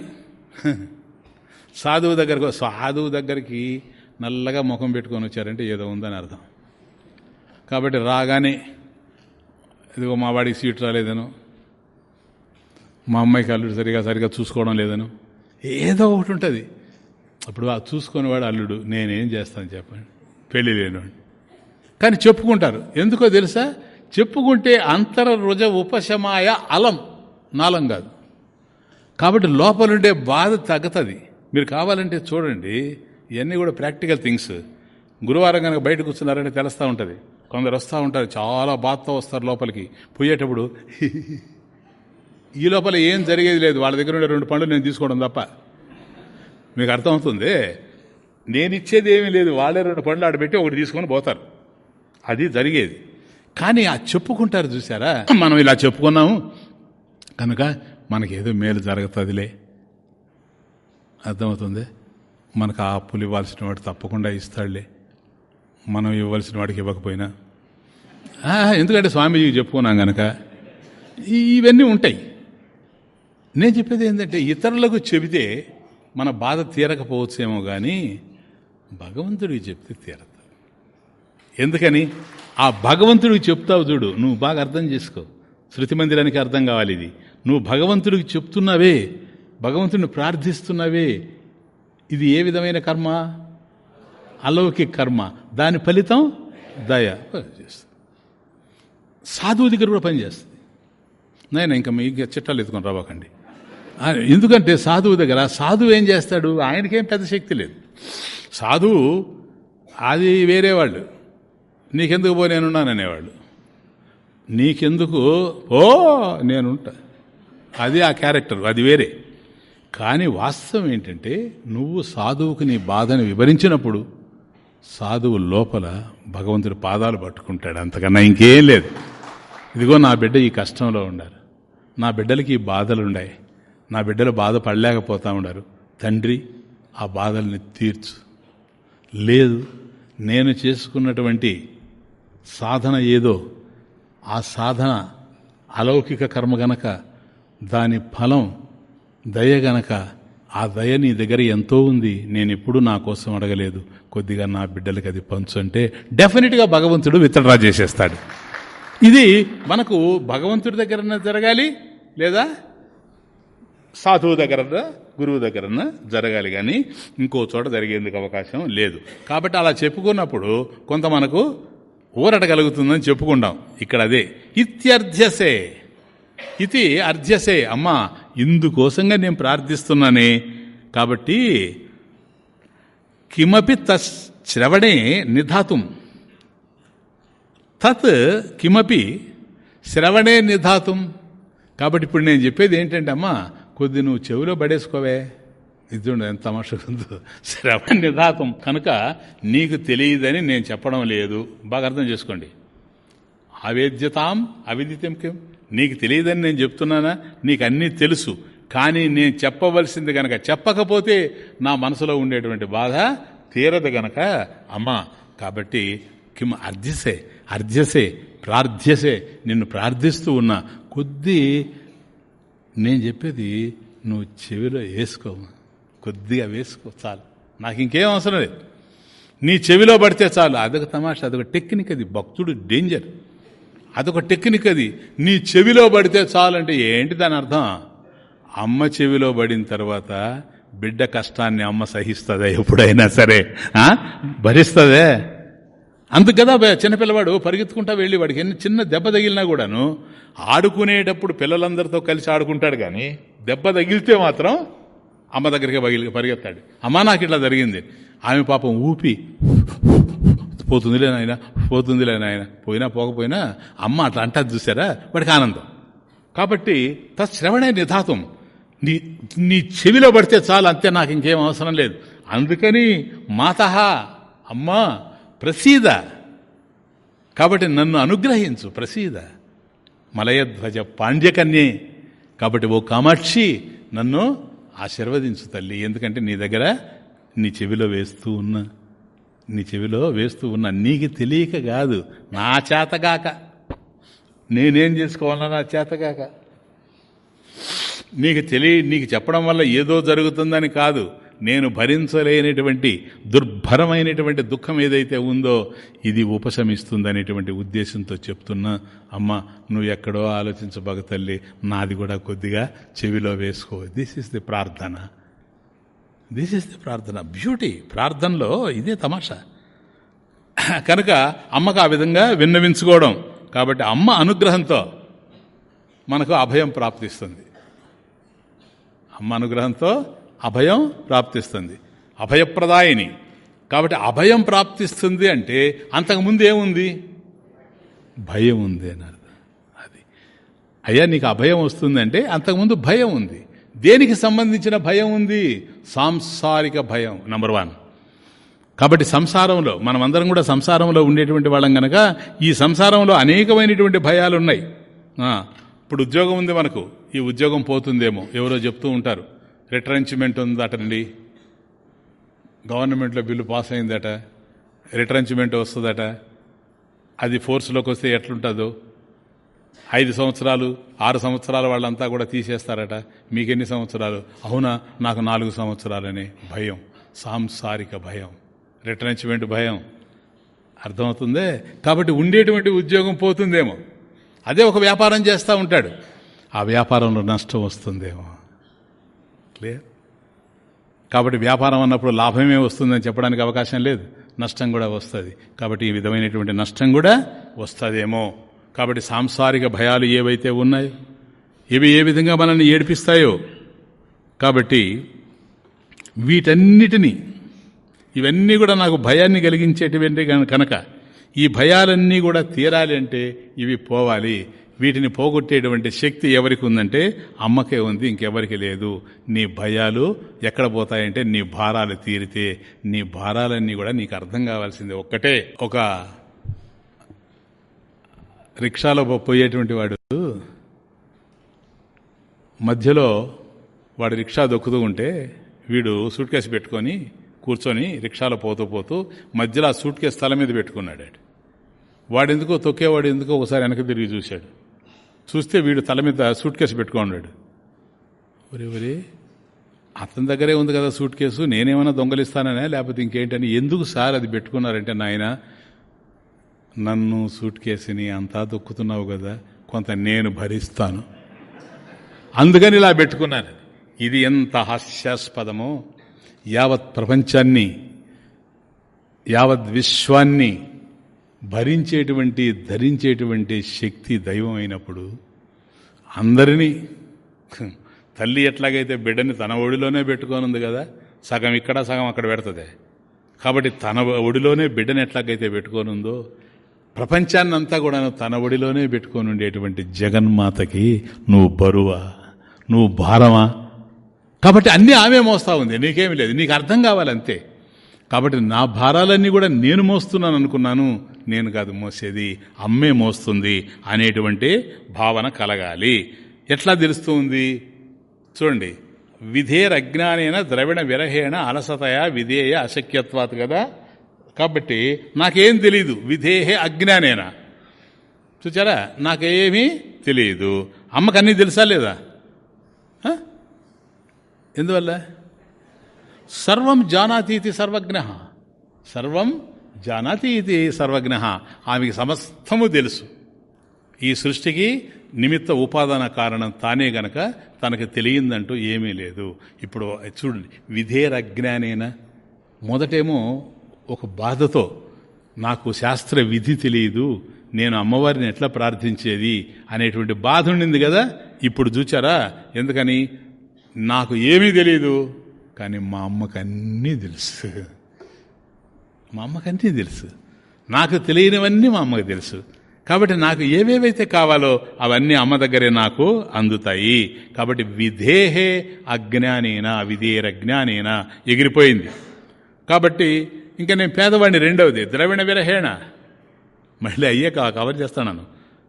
S1: సాధువు దగ్గరకు సాధువు దగ్గరికి నల్లగా ముఖం పెట్టుకొని వచ్చారంటే ఏదో ఉందని అర్థం. కాబట్టి రాగానే ఇదిగో మా వాడికి సీట్ రాలేదను. మా అమ్మాయికి అల్లుడు సరిగా సరిగా చూసుకోవడం లేదను. ఏదో ఒకటి ఉంటుంది. అప్పుడు ఆ చూసుకునేవాడు అల్లుడు నేనేం చేస్తాను చెప్పండి. పెళ్ళి లేనివాడు. కానీ చెప్పుకుంటారు. ఎందుకో తెలుసా? చెప్పుకుంటే అంతర రుజ ఉపశమాయ అలం. నాలం కాదు. కాబట్టి లోపలుండే బాధ తగ్గుతుంది. మీరు కావాలంటే చూడండి ఇవన్నీ కూడా ప్రాక్టికల్ థింగ్స్. గురువారం కనుక బయట కూర్చున్నారంటే తెలుస్తూ ఉంటుంది. కొందరు వస్తూ ఉంటారు చాలా బాధతో వస్తారు లోపలికి. పోయేటప్పుడు ఈ లోపల ఏం జరిగేది లేదు. వాళ్ళ దగ్గర ఉండే రెండు పండ్లు నేను తీసుకోవడం తప్ప. మీకు అర్థమవుతుంది? నేను ఇచ్చేది ఏమీ లేదు. వాళ్ళే రెండు పండ్లు ఆడబెట్టి ఒకటి తీసుకొని పోతారు. అది జరిగేది. కానీ ఆ చెప్పుకుంటారు చూసారా మనం ఇలా చెప్పుకున్నాము. కనుక మనకేదో మేలు జరుగుతుందిలే. అర్థమవుతుంది? మనకు ఆ అప్పులు ఇవ్వాల్సిన వాడు తప్పకుండా ఇస్తాడులే. మనం ఇవ్వాల్సిన వాడికి ఇవ్వకపోయినా. ఎందుకంటే స్వామీజీకి చెప్పుకున్నాం కనుక ఇవన్నీ ఉంటాయి. నేను చెప్పేది ఏంటంటే ఇతరులకు చెబితే మన బాధ తీరకపోవచ్చేమో కానీ భగవంతుడికి చెప్తే తీరదు ఎందుకని? ఆ భగవంతుడికి చెప్తావు చూడు నువ్వు బాగా అర్థం చేసుకో. శృతి మందిరానికి అర్థం కావాలి ఇది. నువ్వు భగవంతుడికి చెప్తున్నావే భగవంతుడిని ప్రార్థిస్తున్నావే. ఇది ఏ విధమైన కర్మ? అలౌకిక కర్మ. దాని ఫలితం దయ. చేస్తుంది సాధువు దగ్గర కూడా పనిచేస్తుంది నేను ఇంకా మీ చిట్టాలు ఎత్తుకొని రావకండి. ఎందుకంటే సాధువు దగ్గర సాధువు ఏం చేస్తాడు? ఆయనకేం పెద్ద శక్తి లేదు. సాధువు అది వేరే వాళ్ళు. నీకెందుకు పో నేనున్నాననేవాళ్ళు. నీకెందుకు ఓ నేనుంటా. అది ఆ క్యారెక్టర్ అది వేరే. కానీ వాస్తవం ఏంటంటే నువ్వు సాధువుకు నీ బాధను వివరించినప్పుడు సాధువు లోపల భగవంతుడి పాదాలు పట్టుకుంటాడు. అంతకన్నా ఇంకేం లేదు. ఇదిగో నా బిడ్డ ఈ కష్టంలో ఉండారు నా బిడ్డలకి ఈ బాధలు ఉన్నాయి. నా బిడ్డలు బాధ పడలేకపోతా ఉన్నారు. తండ్రి ఆ బాధల్ని తీర్చు. లేదు నేను చేసుకున్నటువంటి సాధన ఏదో ఆ సాధన అలౌకిక కర్మ గనక దాని ఫలం దయ గనక ఆ దయ నీ దగ్గర ఎంతో ఉంది నేను ఎప్పుడు నా కోసం అడగలేదు. కొద్దిగా నా బిడ్డలకి అది పంచు అంటే డెఫినెట్గా భగవంతుడు విత్తడ్రా చేసేస్తాడు. ఇది మనకు భగవంతుడి దగ్గర జరగాలి లేదా? సాధువు దగ్గర గురువు దగ్గర జరగాలి కానీ ఇంకో చోట జరిగేందుకు అవకాశం లేదు. కాబట్టి అలా చెప్పుకున్నప్పుడు కొంత మనకు ఊరట కలుగుతుందని చెప్పుకుంటాం. ఇక్కడ అదే ఇత్యర్థ్యసే. ఇది అర్ధ్యసే అమ్మా ఇందుకోసంగా నేను ప్రార్థిస్తున్నానే. కాబట్టి కిమపి శ్రవణే నిధాతుం. తత్ కిమపి శ్రవణే నిధాతుం. కాబట్టి ఇప్పుడు నేను చెప్పేది ఏంటంటే అమ్మా కొద్ది నువ్వు చెవిలో పడేసుకోవే. ఇది ఎంత తమాషకుందో శ్రవణ నిధాతం. కనుక నీకు తెలియదని నేను చెప్పడం లేదు. బాగా అర్థం చేసుకోండి. అవేద్యతాం అవిదితం కిం? నీకు తెలియదని నేను చెప్తున్నానా? నీకు అన్నీ తెలుసు. కానీ నేను చెప్పవలసింది గనక చెప్పకపోతే నా మనసులో ఉండేటువంటి బాధ తీరదు గనక అమ్మా కాబట్టి కిమ్ అర్ధ్యసే అర్ధ్యసే ప్రార్థ్యసే నిన్ను ప్రార్థిస్తూ ఉన్నా. కొద్ది నేను చెప్పేది నువ్వు చెవిలో వేసుకో. కొద్దిగా వేసుకో చాలు. నాకు ఇంకేం అవసరం లేదు. నీ చెవిలో పడితే చాలు. అదొక తమాషా అదొక టెక్నిక్ అది. భక్తుడు డేంజర్. అదొక టెక్నిక్ అది. నీ చెవిలో పడితే చాలంటే ఏంటి దాని అర్థం? అమ్మ చెవిలో పడిన తర్వాత బిడ్డ కష్టాన్ని అమ్మ సహిస్తుందా ఎప్పుడైనా సరే? భరిస్తుందే? అందుకు కదా చిన్నపిల్లవాడు పరిగెత్తుకుంటా వెళ్ళి వాడికి ఎన్ని చిన్న దెబ్బ తగిలినా కూడాను ఆడుకునేటప్పుడు పిల్లలందరితో కలిసి ఆడుకుంటాడు కానీ దెబ్బ తగిలితే మాత్రం అమ్మ దగ్గరికి పగిలి పరిగెత్తాడు. అమ్మ నాకు ఇట్లా జరిగింది. ఆమె పాపం ఊపి పోతుందిలే నాయన పోతుందిలే నాయన. పోయినా పోకపోయినా అమ్మ అట్లా అంటది చూసారా వాడికి ఆనందం. కాబట్టి తశ్రవణే నిధాతం నీ నీ చెవిలో పడితే చాలు అంతే నాకు ఇంకేం అవసరం లేదు. అందుకని మాత అమ్మా ప్రసీద. కాబట్టి నన్ను అనుగ్రహించు ప్రసీద. మలయధ్వజ పాండ్యకన్యే. కాబట్టి ఓ కామాక్షి నన్ను ఆశీర్వదించు తల్లి. ఎందుకంటే నీ దగ్గర నీ చెవిలో వేస్తూ ఉన్నా నీ చెవిలో వేస్తూ ఉన్నా. నీకు తెలియక కాదు. నా చేతగాక నేనేం చేసుకోవాలన్నా నా చేతగాక నీకు తెలియ నీకు చెప్పడం వల్ల ఏదో జరుగుతుందని కాదు. నేను భరించలేనటువంటి దుర్భరమైనటువంటి దుఃఖం ఏదైతే ఉందో ఇది ఉపశమిస్తుందనేటువంటి ఉద్దేశంతో చెప్తున్నా. అమ్మ నువ్వు ఎక్కడో ఆలోచించబగ తల్లి నాది కూడా కొద్దిగా చెవిలో వేసుకో. దిస్ ఇస్ ది ప్రార్థన. దిస్ ఇస్ ది ప్రార్థన. బ్యూటీ ప్రార్థనలో ఇదే తమాషా. కనుక అమ్మకు ఆ విధంగా విన్నవించుకోవడం. కాబట్టి అమ్మ అనుగ్రహంతో మనకు అభయం ప్రాప్తిస్తుంది. అమ్మ అనుగ్రహంతో అభయం ప్రాప్తిస్తుంది. అభయప్రదాయిని. కాబట్టి అభయం ప్రాప్తిస్తుంది అంటే అంతకుముందు ఏముంది? భయం ఉంది అని అర్థం. అది. అయ్యా నీకు అభయం వస్తుందంటే అంతకుముందు భయం ఉంది. దేనికి సంబంధించిన భయం ఉంది? సాంసారిక భయం నంబర్ వన్ కాబట్టి సంసారంలో మనమందరం కూడా సంసారంలో ఉండేటువంటి వాళ్ళం కనుక ఈ సంసారంలో అనేకమైనటువంటి భయాలు ఉన్నాయి ఇప్పుడు ఉద్యోగం ఉంది మనకు ఈ ఉద్యోగం పోతుందేమో ఎవరో చెప్తూ ఉంటారు. రిట్రెంచ్మెంట్ ఉందటండి. గవర్నమెంట్లో బిల్లు పాస్ అయిందట రిట్రెంచ్మెంట్ వస్తుందట. అది ఫోర్స్లోకి వస్తే ఎట్లుంటుందో? ఐదు సంవత్సరాలు ఆరు సంవత్సరాల వాళ్ళంతా కూడా తీసేస్తారట. మీకెన్ని సంవత్సరాలు? అవునా? నాకు నాలుగు సంవత్సరాలనే భయం. సాంసారిక భయం. రిట్రెంచ్మెంట్ భయం. అర్థమవుతుందే? కాబట్టి ఉండేటువంటి ఉద్యోగం పోతుందేమో. అదే ఒక వ్యాపారం చేస్తూ ఉంటాడు. ఆ వ్యాపారంలో నష్టం వస్తుందేమో. క్లియర్? కాబట్టి వ్యాపారం అన్నప్పుడు లాభమే వస్తుందని చెప్పడానికి అవకాశం లేదు. నష్టం కూడా వస్తుంది. కాబట్టి ఈ విధమైనటువంటి నష్టం కూడా వస్తుందేమో. కాబట్టి సాంసారిక భయాలు ఏవైతే ఉన్నాయో ఇవి ఏ విధంగా మనల్ని ఏడిపిస్తాయో కాబట్టి వీటన్నిటినీ ఇవన్నీ కూడా నాకు భయాన్ని కలిగించేటువంటి కనుక ఈ భయాలన్నీ కూడా తీరాలి అంటే ఇవి పోవాలి. వీటిని పోగొట్టేటువంటి శక్తి ఎవరికి ఉందంటే అమ్మకే ఉంది ఇంకెవరికి లేదు. నీ భయాలు ఎక్కడ పోతాయంటే నీ భారాలు తీరితే నీ భారాలన్నీ కూడా నీకు అర్థం కావాల్సింది ఒక్కటే. ఒక రిక్షాలో పోయేటువంటి వాడు మధ్యలో వాడు రిక్షా దొక్కుతూ ఉంటే వీడు సూట్ కేసు పెట్టుకొని కూర్చొని రిక్షాలో పోతూ పోతూ మధ్యలో ఆ సూట్ కేసు తల మీద పెట్టుకున్నాడు వాడు. ఎందుకో తొక్కేవాడు ఎందుకో ఒకసారి వెనక తిరిగి చూశాడు. చూస్తే వీడు తల మీద సూట్ కేసు పెట్టుకున్నాడు. ఒరే ఒరే అతని దగ్గరే ఉంది కదా సూట్ కేసు నేనేమైనా దొంగలిస్తాననే లేకపోతే ఇంకేంటని? ఎందుకు సార్ అది పెట్టుకున్నారంటే నాయన నన్ను సూట్ కేసుని అంతా దొక్కుతున్నావు కదా కొంత నేను భరిస్తాను. అందుకని ఇలా పెట్టుకున్నాను. ఇది ఎంత హాస్యాస్పదమో యావత్ ప్రపంచాన్ని యావత్ విశ్వాన్ని భరించేటువంటి ధరించేటువంటి శక్తి దైవం అయినప్పుడు అందరినీ తల్లి ఎట్లాగైతే బిడ్డని తన ఒడిలోనే పెట్టుకోనుంది కదా సగం ఇక్కడ సగం అక్కడ పెడుతుంది. కాబట్టి తన ఒడిలోనే బిడ్డని ఎట్లాగైతే పెట్టుకోనుందో ప్రపంచాన్నంతా కూడా తన ఒడిలోనే పెట్టుకొని ఉండేటువంటి జగన్మాతకి నువ్వు బరువా? నువ్వు భారమా? కాబట్టి అన్నీ ఆమె మోస్తా ఉంది. నీకేమి లేదు. నీకు అర్థం కావాలి అంతే. కాబట్టి నా భారాలన్నీ కూడా నేను మోస్తున్నాను అనుకున్నాను. నేను కాదు మోసేది అమ్మే మోస్తుంది అనేటువంటి భావన కలగాలి. ఎట్లా తెలుస్తుంది? చూడండి. విధేరజ్ఞానేన ద్రవిణ విరహేణ అలసతయ విధేయ అశక్యత్వాత్ కదా? కాబట్టి నాకేం తెలీదు. విధేహే అజ్ఞానేనా? చూచారా? నాకేమీ తెలియదు అమ్మకు అన్నీ తెలుసా లేదా? ఎందువల్ల? సర్వం జానాతి ఇది సర్వజ్ఞ. సర్వం జానాతి ఇది సర్వజ్ఞ. ఆమెకి సమస్తము తెలుసు. ఈ సృష్టికి నిమిత్త ఉపాదాన కారణం తానే గనక తనకు తెలియందంటూ ఏమీ లేదు. ఇప్పుడు చూడండి. విధేరజ్ఞానేన మొదటేమో ఒక బాధతో నాకు శాస్త్ర విధి తెలియదు నేను అమ్మవారిని ఎట్లా ప్రార్థించేది అనేటువంటి బాధ ఉండింది కదా ఇప్పుడు చూచారా? ఎందుకని? నాకు ఏమీ తెలియదు కానీ మా అమ్మకు అన్నీ తెలుసు. మా అమ్మకు అన్నీ తెలుసు. నాకు తెలియనివన్నీ మా అమ్మకు తెలుసు. కాబట్టి నాకు ఏవేవైతే కావాలో అవన్నీ అమ్మ దగ్గరే నాకు అందుతాయి. కాబట్టి విధేహే అజ్ఞానేనా విధేరజ్ఞానేనా ఎగిరిపోయింది. కాబట్టి ఇంకా నేను పేదవాడిని రెండవది. ద్రవిణ విరహేణ. మళ్ళీ అయ్యే కవర్ చేస్తాను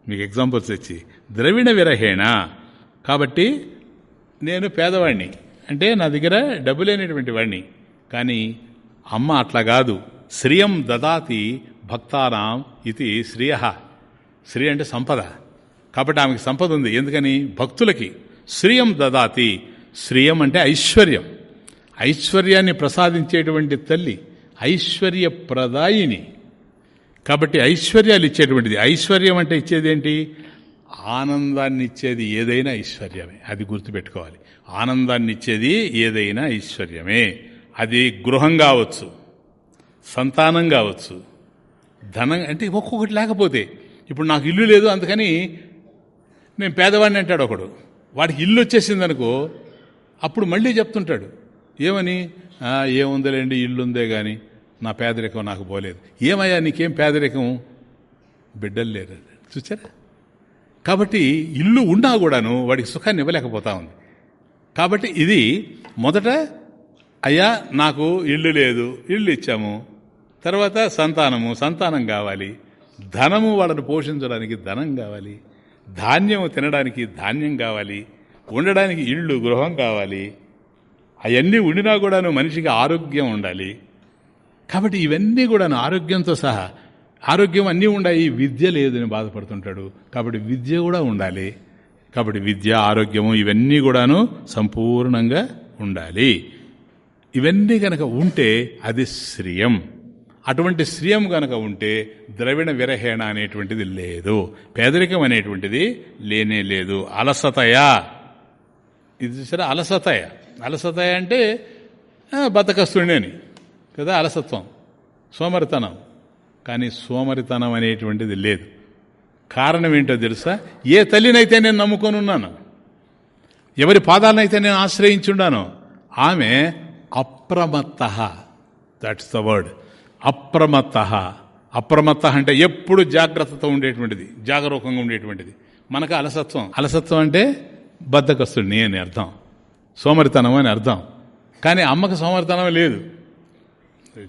S1: మీకు ఎగ్జాంపుల్స్ ఇచ్చి. ద్రవిణ విరహేణ. కాబట్టి నేను పేదవాడిని. అంటే నా దగ్గర డబ్బు లేనటువంటి వాడిని. కానీ అమ్మ అట్లా కాదు. శ్రియం దదాతి భక్తానాం ఇది శ్రియ. శ్రీ అంటే సంపద. కాబట్టి ఆమెకి సంపద ఉంది. ఎందుకని? భక్తులకి. శ్రియం దదాతి. శ్రియం అంటే ఐశ్వర్యం. ఐశ్వర్యాన్ని ప్రసాదించేటువంటి తల్లి. ఐశ్వర్య ప్రదాయిని కాబట్టి ఐశ్వర్యాలు ఇచ్చేటువంటిది ఐశ్వర్యం అంటే ఇచ్చేది ఏంటి ఆనందాన్ని ఇచ్చేది ఏదైనా ఐశ్వర్యమే. అది గుర్తుపెట్టుకోవాలి. ఆనందాన్ని ఇచ్చేది ఏదైనా ఐశ్వర్యమే. అది గృహం కావచ్చు సంతానం కావచ్చు ధనం అంటే ఒక్కొక్కటి లేకపోతే. ఇప్పుడు నాకు ఇల్లు లేదు అందుకని నేను పేదవాడిని అంటాడు ఒకడు. వాడికి ఇల్లు వచ్చేసింది అనుకో అప్పుడు మళ్ళీ చెప్తుంటాడు. ఏమని? ఏముందిలేండి ఇల్లుందే కానీ నా పేదరికం నాకు పోలేదు. ఏమయ్యా నీకేం పేదరికం? బిడ్డలు లేరు. చూచారా కాబట్టి ఇల్లు ఉన్నా కూడాను వాడికి సుఖాన్ని ఇవ్వలేకపోతా ఉంది. కాబట్టి ఇది మొదట అయ్యా నాకు ఇల్లు లేదు ఇల్లు ఇచ్చాము. తర్వాత సంతానము సంతానం కావాలి. ధనము వాళ్ళని పోషించడానికి ధనం కావాలి. ధాన్యం తినడానికి ధాన్యం కావాలి. ఉండడానికి ఇళ్ళు గృహం కావాలి. అవన్నీ ఉండినా కూడాను మనిషికి ఆరోగ్యం ఉండాలి. కాబట్టి ఇవన్నీ కూడాను ఆరోగ్యంతో సహా ఆరోగ్యం అన్నీ ఉండాయి విద్య లేదని బాధపడుతుంటాడు. కాబట్టి విద్య కూడా ఉండాలి. కాబట్టి విద్య ఆరోగ్యము ఇవన్నీ కూడాను సంపూర్ణంగా ఉండాలి. ఇవన్నీ కనుక ఉంటే అది శ్రియం. అటువంటి శ్రియం కనుక ఉంటే ద్రవిణ విరహేణ అనేటువంటిది లేదు. పేదరికం అనేటువంటిది లేనే లేదు. అలసతయా? ఇది చూసారా? అలసతయ. అలసత అంటే బతకస్తుండేని అని కదా అలసత్వం సోమరితనం. కానీ సోమరితనం అనేటువంటిది లేదు. కారణం ఏంటో తెలుసా? ఏ తల్లినైతే నేను నమ్ముకొని ఉన్నాను ఎవరి పాదాలనైతే నేను ఆశ్రయించుండానో ఆమె అప్రమత్త. దట్స్ ద వర్డ్ అప్రమత్త. అప్రమత్త అంటే ఎప్పుడు జాగ్రత్తతో ఉండేటువంటిది జాగరూకంగా ఉండేటువంటిది. మనకు అలసత్వం. అలసత్వం అంటే బద్దకస్తుడిని నేను అర్థం. సోమరితనం అని అర్థం. కానీ అమ్మకు సోమరితనం లేదు.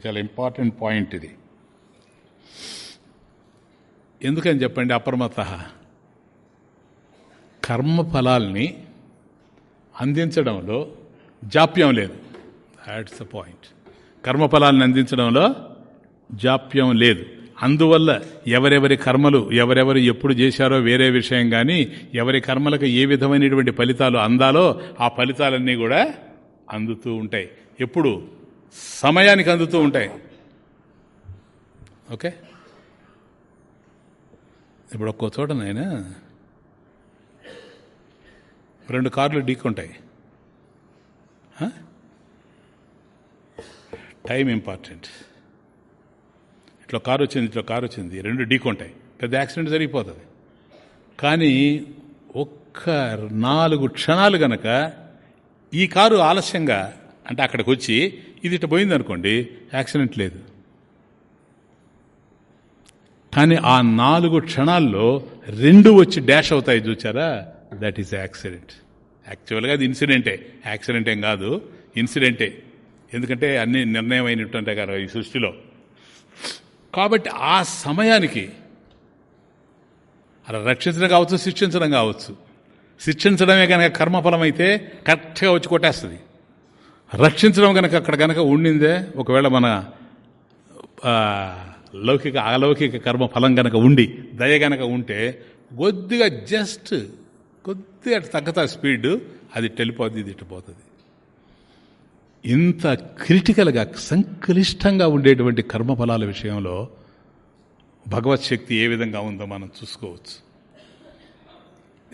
S1: చాలా ఇంపార్టెంట్ పాయింట్ ఇది. ఎందుకని చెప్పండి అప్రమత్త? కర్మఫలాల్ని అందించడంలో జాప్యం లేదు. దాట్స్ ద పాయింట్ కర్మఫలాలను అందించడంలో జాప్యం లేదు. అందువల్ల ఎవరెవరి కర్మలు ఎవరెవరు ఎప్పుడు చేశారో వేరే విషయం కానీ ఎవరి కర్మలకు ఏ విధమైనటువంటి ఫలితాలు అందాలో ఆ ఫలితాలన్నీ కూడా అందుతూ ఉంటాయి. ఎప్పుడు? సమయానికి అందుతూ ఉంటాయి. ఓకే? ఇప్పుడు ఒక్కో చోట నాయన. రెండు కార్లు ఢీకుంటాయి టైం ఇంపార్టెంట్. ఇట్లా కారు వచ్చింది ఇట్లా కారు వచ్చింది. రెండు ఢీకొంటాయి పెద్ద యాక్సిడెంట్ జరిగిపోతుంది. కానీ ఒక్క నాలుగు క్షణాలు గనక ఈ కారు ఆలస్యంగా అంటే అక్కడికి వచ్చి ఇది ఇట్లా పోయింది అనుకోండి యాక్సిడెంట్ లేదు. కానీ ఆ నాలుగు క్షణాల్లో రెండు వచ్చి డాష్ అవుతాయి చూచారా? దట్ ఈస్ యాక్సిడెంట్ యాక్చువల్గా అది ఇన్సిడెంటే. యాక్సిడెంట్ ఏం కాదు ఇన్సిడెంటే. ఎందుకంటే అన్ని నిర్ణయం అయినట్టుంటే కదా ఈ సృష్టిలో. కాబట్టి ఆ సమయానికి అలా రక్షించడం కావచ్చు శిక్షించడం కావచ్చు. శిక్షించడమే కనుక కర్మఫలం అయితే కరెక్ట్గా వచ్చి కొట్టేస్తుంది. రక్షించడం కనుక అక్కడ కనుక ఉండిందే ఒకవేళ మన లౌకిక అలౌకిక కర్మ ఫలం కనుక ఉండి దయ గనక ఉంటే కొద్దిగా జస్ట్ కొద్దిగా తగ్గతా స్పీడ్ అది టెలిపోతుంది ఇది ఇట్టుపోతుంది ఇంత క్రిటికల్గా సంక్లిష్టంగా ఉండేటువంటి కర్మఫలాల విషయంలో భగవత్ శక్తి ఏ విధంగా ఉందో మనం చూసుకోవచ్చు.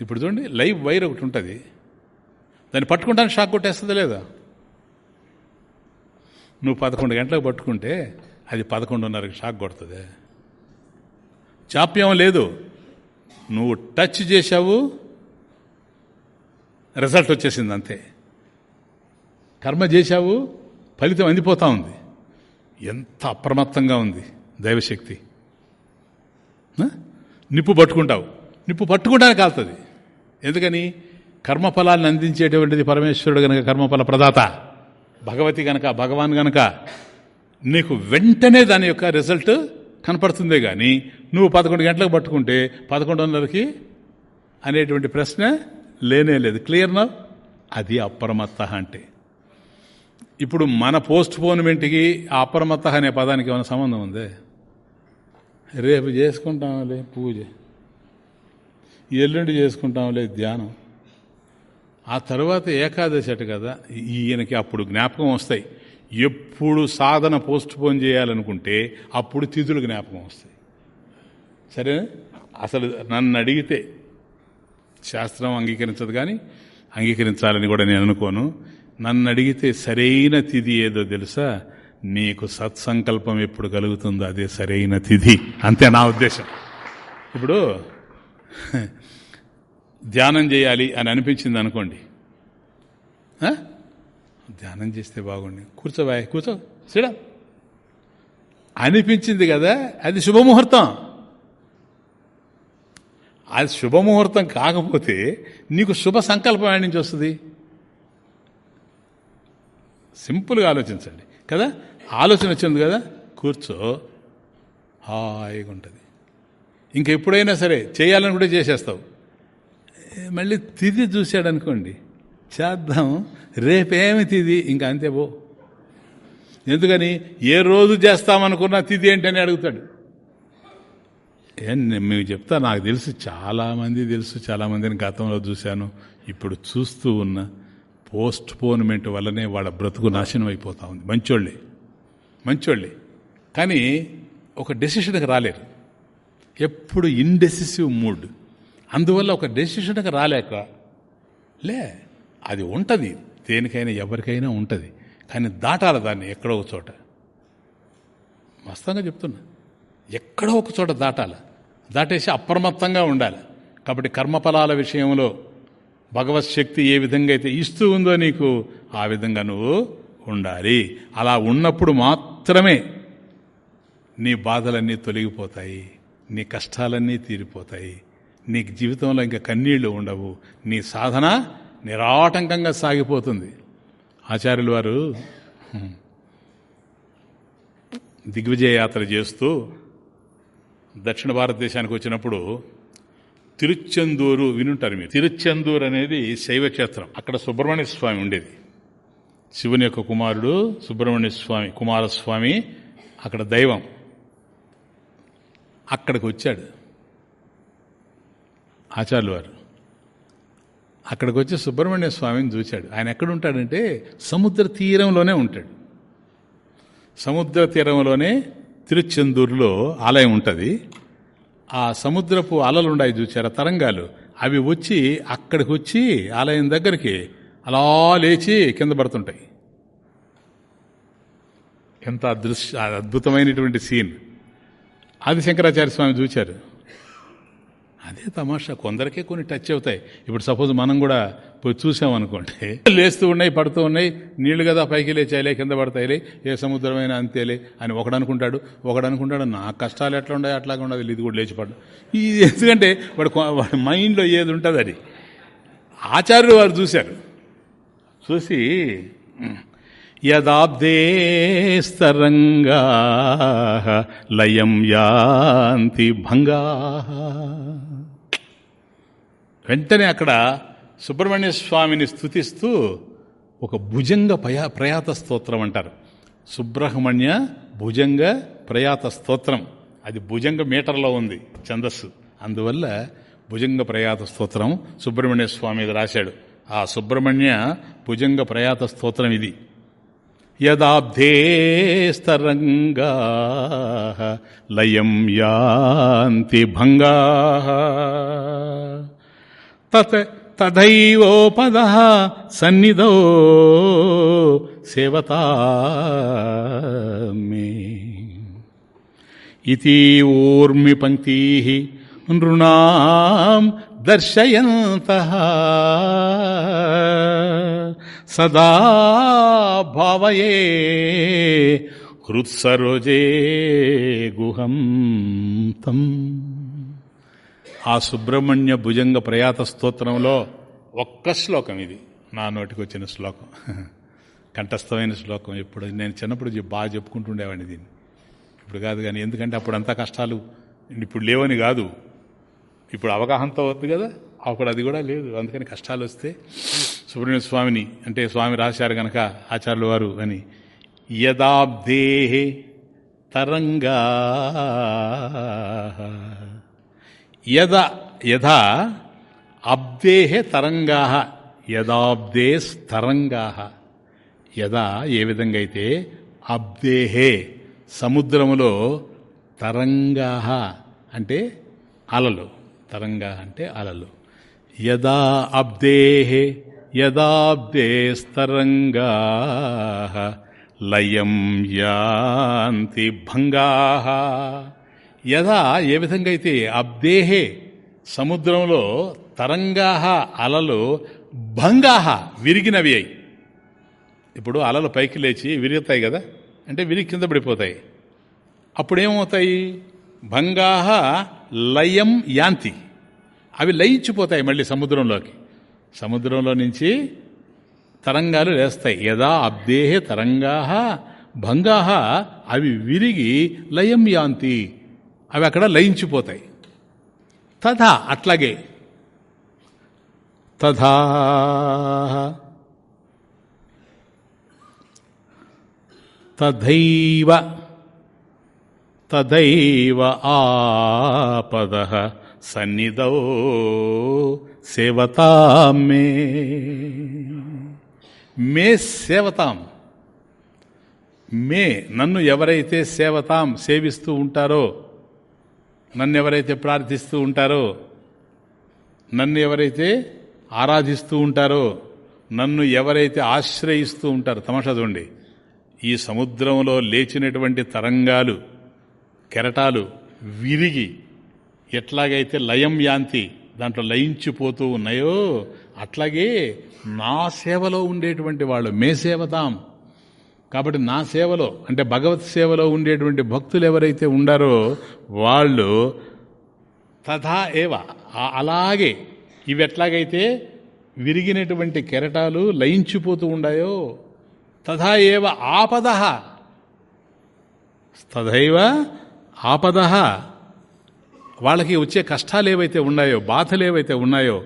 S1: ఇప్పుడు చూడండి లైవ్ వైర్ ఒకటి ఉంటుంది. దాన్ని పట్టుకుంటానికి షాక్ కొట్టేస్తుంది లేదా? నువ్వు పదకొండు గంటలకు పట్టుకుంటే అది పదకొండున్నరకు షాక్ కొడుతుంది. చాప్యం లేదు. నువ్వు టచ్ చేశావు రిజల్ట్ వచ్చేసింది అంతే. కర్మ చేశావు ఫలితం అందిపోతా ఉంది. ఎంత అప్రమత్తంగా ఉంది దైవశక్తి. నిప్పు పట్టుకుంటావు. నిప్పు పట్టుకుంటానే కాలుతుంది. ఎందుకని? కర్మఫలాన్ని అందించేటువంటిది పరమేశ్వరుడు గనక కర్మఫల ప్రదాత భగవతి గనక భగవాన్ గనక నీకు వెంటనే దాని యొక్క రిజల్ట్ కనపడుతుందే కానీ నువ్వు పదకొండు గంటలకు పట్టుకుంటే పదకొండున్నరకి అనేటువంటి ప్రశ్న లేనే లేదు. క్లియర్ క్లియర్నా అది అప్రమత్త అంటే. ఇప్పుడు మన పోస్ట్ పోన్మెంట్కి ఆ అప్రమత్త అనే పదానికి ఏమైనా సంబంధం ఉంది? రేపు చేసుకుంటాంలే పూజ. ఎల్లుండి చేసుకుంటాంలే ధ్యానం. ఆ తర్వాత ఏకాదశి అట కదా ఈయనకి అప్పుడు జ్ఞాపకం వస్తాయి. ఎప్పుడు సాధన పోస్ట్ పోన్ చేయాలనుకుంటే అప్పుడు తిథులు జ్ఞాపకం వస్తాయి. సరే అసలు నన్ను అడిగితే శాస్త్రం అంగీకరించదు కానీ అంగీకరించాలని కూడా నేను అనుకోను. నన్ను అడిగితే సరైన తిథి ఏదో తెలుసా? నీకు సత్సంకల్పం ఎప్పుడు కలుగుతుందో అదే సరైన తిథి. అంతే నా ఉద్దేశం. ఇప్పుడు ధ్యానం చేయాలి అని అనిపించింది అనుకోండి. ధ్యానం చేస్తే బాగుండి. కూర్చోవా కూర్చో. సిడ. అనిపించింది కదా అది శుభముహూర్తం. అది శుభముహూర్తం కాకపోతే నీకు శుభ సంకల్పం నుంచి వస్తుంది? సింపుల్గా ఆలోచించండి. కదా? ఆలోచన వచ్చింది కదా? కూర్చో హాయిగా ఉంటుంది. ఇంకెప్పుడైనా సరే చేయాలని కూడా చేసేస్తావు. మళ్ళీ తిది చూశాడు అనుకోండి చేద్దాం రేపేమి తిది ఇంకా అంతే పో. ఎందుకని ఏ రోజు చేస్తామనుకున్నా తిది ఏంటని అడుగుతాడు. ఏం మేము చెప్తా నాకు తెలుసు చాలామంది తెలుసు చాలామందిని గతంలో చూశాను ఇప్పుడు చూస్తూ ఉన్న. పోస్ట్ పోన్మెంట్ వల్లనే వాళ్ళ బ్రతుకు నాశనం అయిపోతూ ఉంది. మంచోళ్ళే. మంచోళ్ళే. కానీ ఒక డెసిషన్కి రాలేరు. ఎప్పుడు ఇండెసిసివ్ మూడ్. అందువల్ల ఒక డెసిషన్కి రాలేక లే అది ఉంటుంది. దేనికైనా ఎవరికైనా ఉంటుంది. కానీ దాటాలి దాన్ని ఎక్కడో ఒక చోట. మస్తంగా చెప్తున్నా. ఎక్కడో ఒక చోట దాటాలి. దాటేసి అప్రమత్తంగా ఉండాలి. కాబట్టి కర్మఫలాల విషయంలో భగవత్ శక్తి ఏ విధంగా అయితే ఇస్తూ ఉందో నీకు ఆ విధంగా నువ్వు ఉండాలి. అలా ఉన్నప్పుడు మాత్రమే నీ బాధలన్నీ తొలగిపోతాయి నీ కష్టాలన్నీ తీరిపోతాయి. నీకు జీవితంలో ఇంకా కన్నీళ్ళు ఉండవు. నీ సాధన నిరాటంకంగా సాగిపోతుంది. ఆచార్యులు వారు దిగ్విజయ యాత్ర చేస్తూ దక్షిణ భారతదేశానికి వచ్చినప్పుడు తిరుచెందూరు వినుంటారు మీరు. తిరుచెందూరు అనేది శైవ క్షేత్రం. అక్కడ సుబ్రహ్మణ్య స్వామి ఉండేది. శివుని యొక్క కుమారుడు సుబ్రహ్మణ్య స్వామి కుమారస్వామి అక్కడ దైవం. అక్కడికి వచ్చాడు. ఆచార్యులు వారు. అక్కడికి వచ్చి సుబ్రహ్మణ్య స్వామిని చూశాడు. ఆయన ఎక్కడుంటాడంటే సముద్ర తీరంలోనే ఉంటాడు. సముద్ర తీరంలోనే తిరుచెందూరులో ఆలయం ఉంటుంది. ఆ సముద్రపు అలలుండాయి ఉన్నాయి చూచారా తరంగాలు. అవి వచ్చి అక్కడికి వచ్చి ఆలయం దగ్గరికి అలా లేచి కింద పడుతుంటాయి. ఎంత అదృశ్య అద్భుతమైనటువంటి సీన్. అది శంకరాచార్య స్వామి చూచారు అదే తమాషా. కొందరికే కొన్ని టచ్ అవుతాయి. ఇప్పుడు సపోజ్ మనం కూడా పోయి చూసామనుకోండి. లేస్తూ ఉన్నాయి పడుతూ ఉన్నాయి నీళ్ళు కదా పైకి లేచాయిలే కింద పడతాయిలే ఏ సముద్రమైనా అంతేలే అని ఒకడు అనుకుంటాడు ఒకడు అనుకుంటాడు నా కష్టాలు ఎట్లా ఉన్నాయి అట్లాగా ఉండదు ఇది కూడా లేచిపడ్డు ఇది ఎందుకంటే వాడు వాడి మైండ్లో ఏది ఉంటుంది అది? ఆచార్యులు వారు చూశారు. చూసి యదాబ్దేస్తరంగా లయం యాంతి భంగా. వెంటనే అక్కడ సుబ్రహ్మణ్య స్వామిని స్థుతిస్తూ ఒక భుజంగ పయా ప్రయాత స్తోత్రం అంటారు. సుబ్రహ్మణ్య భుజంగ ప్రయాత స్తోత్రం. అది భుజంగ మీటర్లో ఉంది ఛందస్సు. అందువల్ల భుజంగ ప్రయాత స్తోత్రం సుబ్రహ్మణ్య స్వామి రాశాడు. ఆ సుబ్రహ్మణ్య భుజంగ ప్రయాత స్తోత్రం ఇది. యదాబ్ధేస్తరంగా లయం యాంతి భంగా తత్ తథైవోపద సన్నిధో సేవతా మే. ఇది ఊర్మి పంక్తి నృణాం దర్శయంత. సదా భావయే హృత్సరోజే గుహం తం ఆ సుబ్రహ్మణ్య భుజంగ ప్రయాత స్తోత్రంలో ఒక్క శ్లోకం ఇది. నా నోటికి వచ్చిన శ్లోకం. కంఠస్థమైన శ్లోకం. ఎప్పుడు నేను చిన్నప్పుడు బాగా చెప్పుకుంటుండేవాడిని దీన్ని. ఇప్పుడు కాదు కానీ ఎందుకంటే అప్పుడు అంతా కష్టాలు ఇప్పుడు లేవని కాదు. ఇప్పుడు అవగాహనతో అవుతుంది కదా. అప్పుడు అది కూడా లేదు. అందుకని కష్టాలు వస్తే సుబ్రహ్మణ్య స్వామిని అంటే స్వామి రాశారు గనక ఆచార్యుల వారు అని యదాబ్దే తరంగా యద యథా అబ్దేహే తరంగా యదాబ్దే స్తరంగా యదా ఏ విధంగా అయితే అబ్దేహే సముద్రములో తరంగా అంటే అలలు. తరంగా అంటే అలలు. యదా అబ్దేహే యదాబ్దే స్థరంగా లయం యాంతి భంగా. యథా ఏ విధంగా అయితే అబ్దేహే సముద్రంలో తరంగాహ అలలు భంగాహ విరిగినవి అయి. ఇప్పుడు అలలు పైకి లేచి విరుగుతాయి కదా అంటే విరిగి కింద పడిపోతాయి. అప్పుడేమవుతాయి? భంగాహ లయం యాంతి. అవి లయించిపోతాయి మళ్ళీ సముద్రంలోకి. సముద్రంలో నుంచి తరంగాలు లేస్తాయి. యదా అబ్దేహే తరంగాహ భంగాహ అవి విరిగి లయం యాంతి. అవి అక్కడ లయించిపోతాయి. తథా అట్లాగే. తథా. తథైవ. తదైవ ఆపద సన్నిధౌ సేవతాం మే. మే సేవతాం. మే నన్ను ఎవరైతే సేవతాం సేవిస్తూ ఉంటారో నన్ను ఎవరైతే ప్రార్థిస్తూ ఉంటారో నన్ను ఎవరైతే ఆరాధిస్తూ ఉంటారో నన్ను ఎవరైతే ఆశ్రయిస్తూ ఉంటారో తమాషా చూడండి. ఈ సముద్రంలో లేచినటువంటి తరంగాలు కెరటాలు విరిగి ఎట్లాగైతే లయం యాంతి దాంట్లో లయించిపోతూ ఉన్నాయో అట్లాగే నా సేవలో ఉండేటువంటి వాళ్ళు మే సేవతాం కాబట్టి నా సేవలో అంటే భగవత్ సేవలో ఉండేటువంటి భక్తులు ఎవరైతే ఉండారో వాళ్ళు తథా ఏవ అలాగే ఇవి ఎట్లాగైతే విరిగినటువంటి కెరటాలు లయించిపోతూ ఉండాయో తథా ఏవ ఆపద. తథైవ ఆపద. వాళ్ళకి వచ్చే కష్టాలు ఏవైతే ఉన్నాయో బాధలు ఏవైతే ఉన్నాయో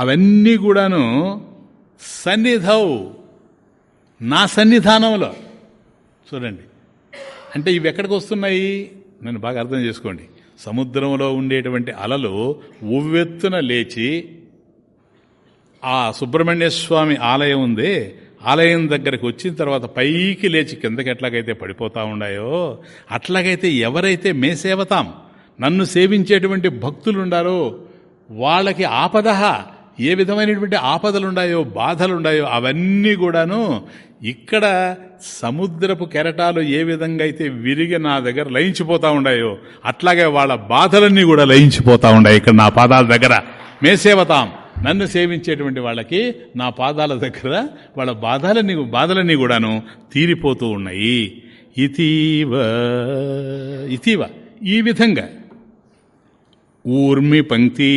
S1: అవన్నీ కూడాను సన్నిధౌ. నా సన్నిధానంలో. చూడండి. అంటే ఇవి ఎక్కడికి వస్తున్నాయి? నన్ను బాగా అర్థం చేసుకోండి. సముద్రంలో ఉండేటువంటి అలలు ఉవ్వెత్తున లేచి ఆ సుబ్రహ్మణ్య స్వామి ఆలయం ఉంది. ఆలయం దగ్గరికి వచ్చిన తర్వాత పైకి లేచి కిందకి ఎట్లాగైతే పడిపోతా ఉన్నాయో అట్లాగైతే ఎవరైతే మే సేవతాం నన్ను సేవించేటువంటి భక్తులుండారో వాళ్ళకి ఆపద ఏ విధమైనటువంటి ఆపదలుండాయో బాధలుండాయో అవన్నీ కూడాను ఇక్కడ సముద్రపు కెరటాలు ఏ విధంగా అయితే విరిగి నా దగ్గర లయించిపోతా ఉండాయో అట్లాగే వాళ్ళ బాధలన్నీ కూడా లయించిపోతా ఉన్నాయి ఇక్కడ నా పాదాల దగ్గర. మే సేవతాం. నన్ను సేవించేటువంటి వాళ్ళకి నా పాదాల దగ్గర వాళ్ళ బాధలన్నీ బాధలన్నీ కూడాను తీరిపోతూ ఉన్నాయి. ఇతీవ ఇతీవ. ఈ విధంగా ఊర్మి పంక్తి.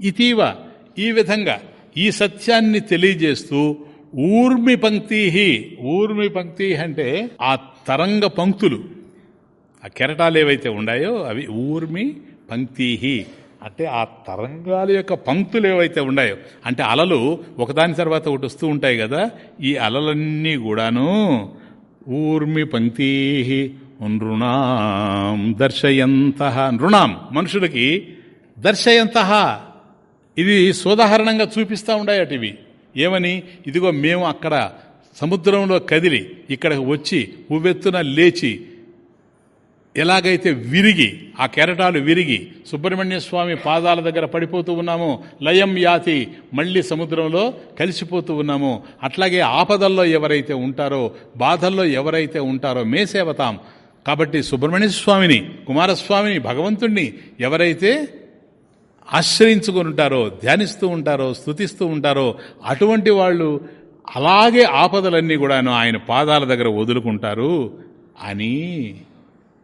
S1: ఇతీవ ఈ విధంగా ఈ సత్యాన్ని తెలియజేస్తూ ఊర్మి పంక్తి ఊర్మి పంక్తి అంటే ఆ తరంగ పంక్తులు. ఆ కెరటాలు ఏవైతే ఉన్నాయో అవి ఊర్మి పంక్తి అంటే ఆ తరంగాల యొక్క పంక్తులు ఏవైతే ఉన్నాయో అంటే అలలు ఒకదాని తర్వాత ఒకటి వస్తూ ఉంటాయి కదా ఈ అలలన్నీ కూడాను ఊర్మి పంక్తి నృణాం దర్శయంత. నృణాం మనుషులకి దర్శయంత. ఇది సోదాహరణంగా చూపిస్తూ ఉండాయట ఇవి. ఏమని? ఇదిగో మేము అక్కడ సముద్రంలో కదిలి ఇక్కడికి వచ్చి ఉవ్వెత్తున లేచి ఎలాగైతే విరిగి ఆ కెరటాలు విరిగి సుబ్రహ్మణ్య స్వామి పాదాల దగ్గర పడిపోతూ ఉన్నామో లయం యాతి మళ్ళీ సముద్రంలో కలిసిపోతూ ఉన్నామో అట్లాగే ఆపదల్లో ఎవరైతే ఉంటారో బాధల్లో ఎవరైతే ఉంటారో మే సేవతాం కాబట్టి సుబ్రహ్మణ్య స్వామిని కుమారస్వామిని భగవంతుణ్ణి ఎవరైతే ఆశ్రయించుకుని ఉంటారో ధ్యానిస్తూ ఉంటారో స్థుతిస్తూ ఉంటారో అటువంటి వాళ్ళు అలాగే ఆపదలన్నీ కూడాను ఆయన పాదాల దగ్గర వదులుకుంటారు అని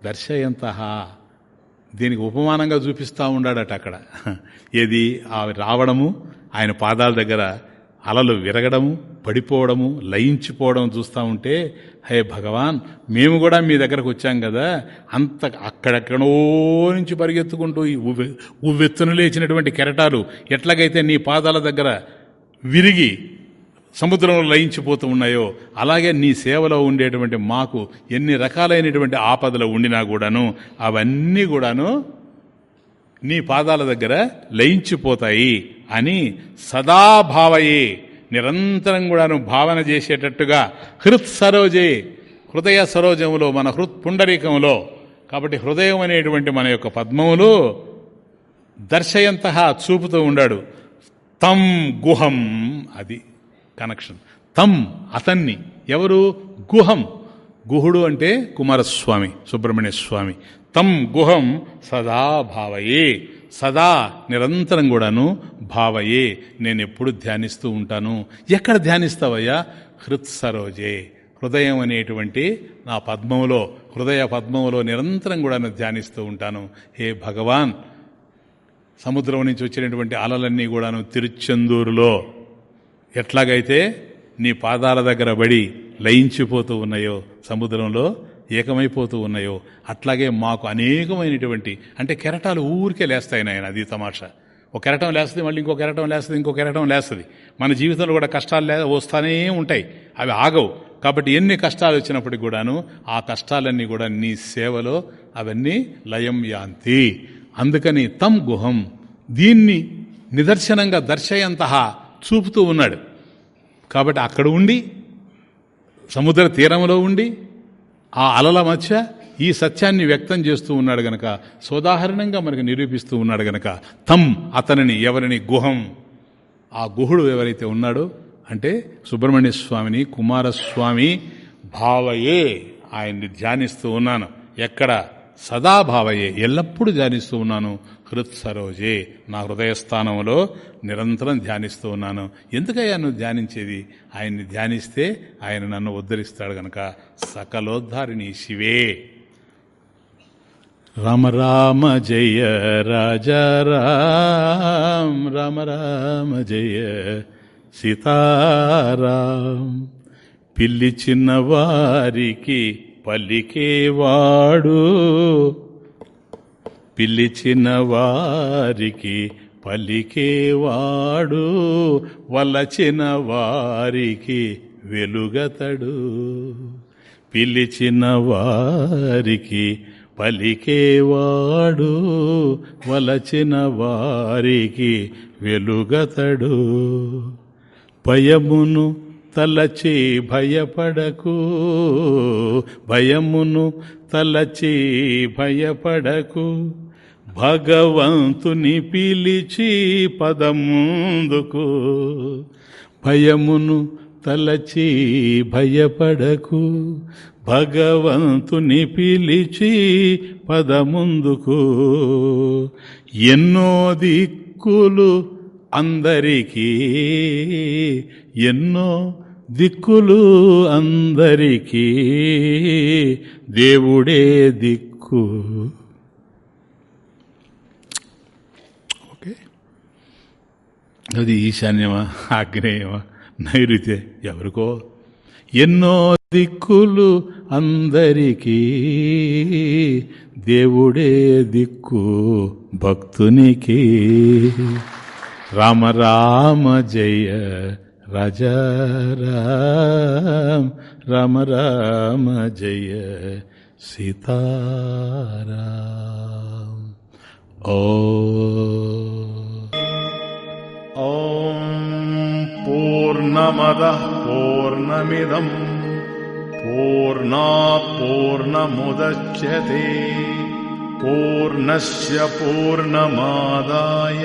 S1: దర్శయంత దీనికి ఉపమానంగా చూపిస్తూ ఉన్నాడట అక్కడ. ఏది? ఆ రావడము ఆయన పాదాల దగ్గర అలలు విరగడము పడిపోవడము లయించిపోవడం చూస్తూ ఉంటే హే భగవాన్ మేము కూడా మీ దగ్గరకు వచ్చాం కదా. అంత అక్కడెక్కడో నుంచి పరిగెత్తుకుంటూ ఉవ్వెత్తును లేచినటువంటి కెరటాలు ఎట్లాగైతే నీ పాదాల దగ్గర విరిగి సముద్రంలో లయించిపోతూ ఉన్నాయో అలాగే నీ సేవలో ఉండేటువంటి మాకు ఎన్ని రకాలైనటువంటి ఆపదలు ఉండినా కూడాను అవన్నీ కూడాను నీ పాదాల దగ్గర లయించిపోతాయి అని సదాభావయే నిరంతరం కూడాను భావన చేసేటట్టుగా హృత్ సరోజే హృదయ సరోజములో మన హృత్ పుండరీకంలో కాబట్టి హృదయం అనేటువంటి మన యొక్క పద్మములో దర్శయంత చూపుతూ ఉండాడు. తం గుహం అది కనెక్షన్. తం అతన్ని. ఎవరు? గుహం. గుహుడు అంటే కుమారస్వామి సుబ్రహ్మణ్య స్వామి. తం గుహం సదాభావయే. సదా నిరంతరం కూడాను భావయే నేను ఎప్పుడు ధ్యానిస్తూ ఉంటాను. ఎక్కడ ధ్యానిస్తావయ్యా? హృత్ సరోజే. హృదయం అనేటువంటి నా పద్మంలో హృదయ పద్మంలో నిరంతరం కూడా ధ్యానిస్తూ ఉంటాను. హే భగవాన్! సముద్రం నుంచి వచ్చినటువంటి అలలన్నీ కూడాను తిరుచెందూరులో ఎట్లాగైతే నీ పాదాల దగ్గర బడి లయించిపోతూ ఉన్నాయో సముద్రంలో ఏకమైపోతూ ఉన్నాయో అట్లాగే మాకు అనేకమైనటువంటి అంటే కెరటాలు ఊరికే లేస్తాయి నాయన అది తమాషా. ఒక కెరటం లేస్తుంది మళ్ళీ ఇంకో కెరటం లేస్తుంది ఇంకో కెరటం లేస్తుంది. మన జీవితంలో కూడా కష్టాలు లే వస్తూనే ఉంటాయి. అవి ఆగవు. కాబట్టి ఎన్ని కష్టాలు వచ్చినప్పటికి కూడాను ఆ కష్టాలన్నీ కూడా నీ సేవలో అవన్నీ లయం యాంతి అందుకని తం గుహం దీన్ని నిదర్శనంగా దర్శయంత చూపుతూ ఉన్నాడు. కాబట్టి అక్కడ ఉండి సముద్ర తీరంలో ఉండి ఆ అలల మధ్య ఈ సత్యాన్ని వ్యక్తం చేస్తూ ఉన్నాడు గనక సోదాహరణంగా మనకు నిరూపిస్తూ ఉన్నాడు గనక తమ్ అతనిని ఎవరిని గుహం. ఆ గుహుడు ఎవరైతే ఉన్నాడో అంటే సుబ్రహ్మణ్య స్వామిని కుమారస్వామి భావయే ఆయన్ని ధ్యానిస్తూ ఉన్నాను. ఎక్కడ? సదాభావయే. ఎల్లప్పుడూ ధ్యానిస్తూ ఉన్నాను. హృత్ సరోజే నా హృదయస్థానంలో నిరంతరం ధ్యానిస్తూ ఉన్నాను. ఎందుకయ్యా నువ్వు ధ్యానించేది? ఆయన్ని ధ్యానిస్తే ఆయన నన్ను ఉద్ధరిస్తాడు గనక. సకలోద్ధారిణి శివే. రామ రామ జయ రాజా రామ రామ రామ జయ సీతారాం. పిల్లి చిన్నవారికి పలికేవాడు. పిలిచిన వారికి పలికేవాడు. వలచిన వారికి వెలుగతడు. పిలిచిన వారికి పలికేవాడు. వలచిన వారికి వెలుగతడు. భయమును తలచి భయపడకు భయమును తలచి భయపడకు. భగవంతుని పిలిచి పదముందుకు భయమును తలచి భయపడకు. భగవంతుని పిలిచి పదముందుకు ఎన్నో దిక్కులు అందరికీ ఎన్నో దిక్కులు అందరికీ దేవుడే దిక్కు. ఓకే. అది ఈశాన్యమా ఆగ్నేయమా నైరుతే ఎవరికో. ఎన్నో దిక్కులు అందరికీ దేవుడే దిక్కు భక్తునికి. రామ రామ జయ राजा राम राम राम जय सीताराम।
S2: ॐ पूर्णमदः पूर्णमिदम् पूर्णा पूर्णमुदच्यते पूर्णस्य पूर्णमादाय।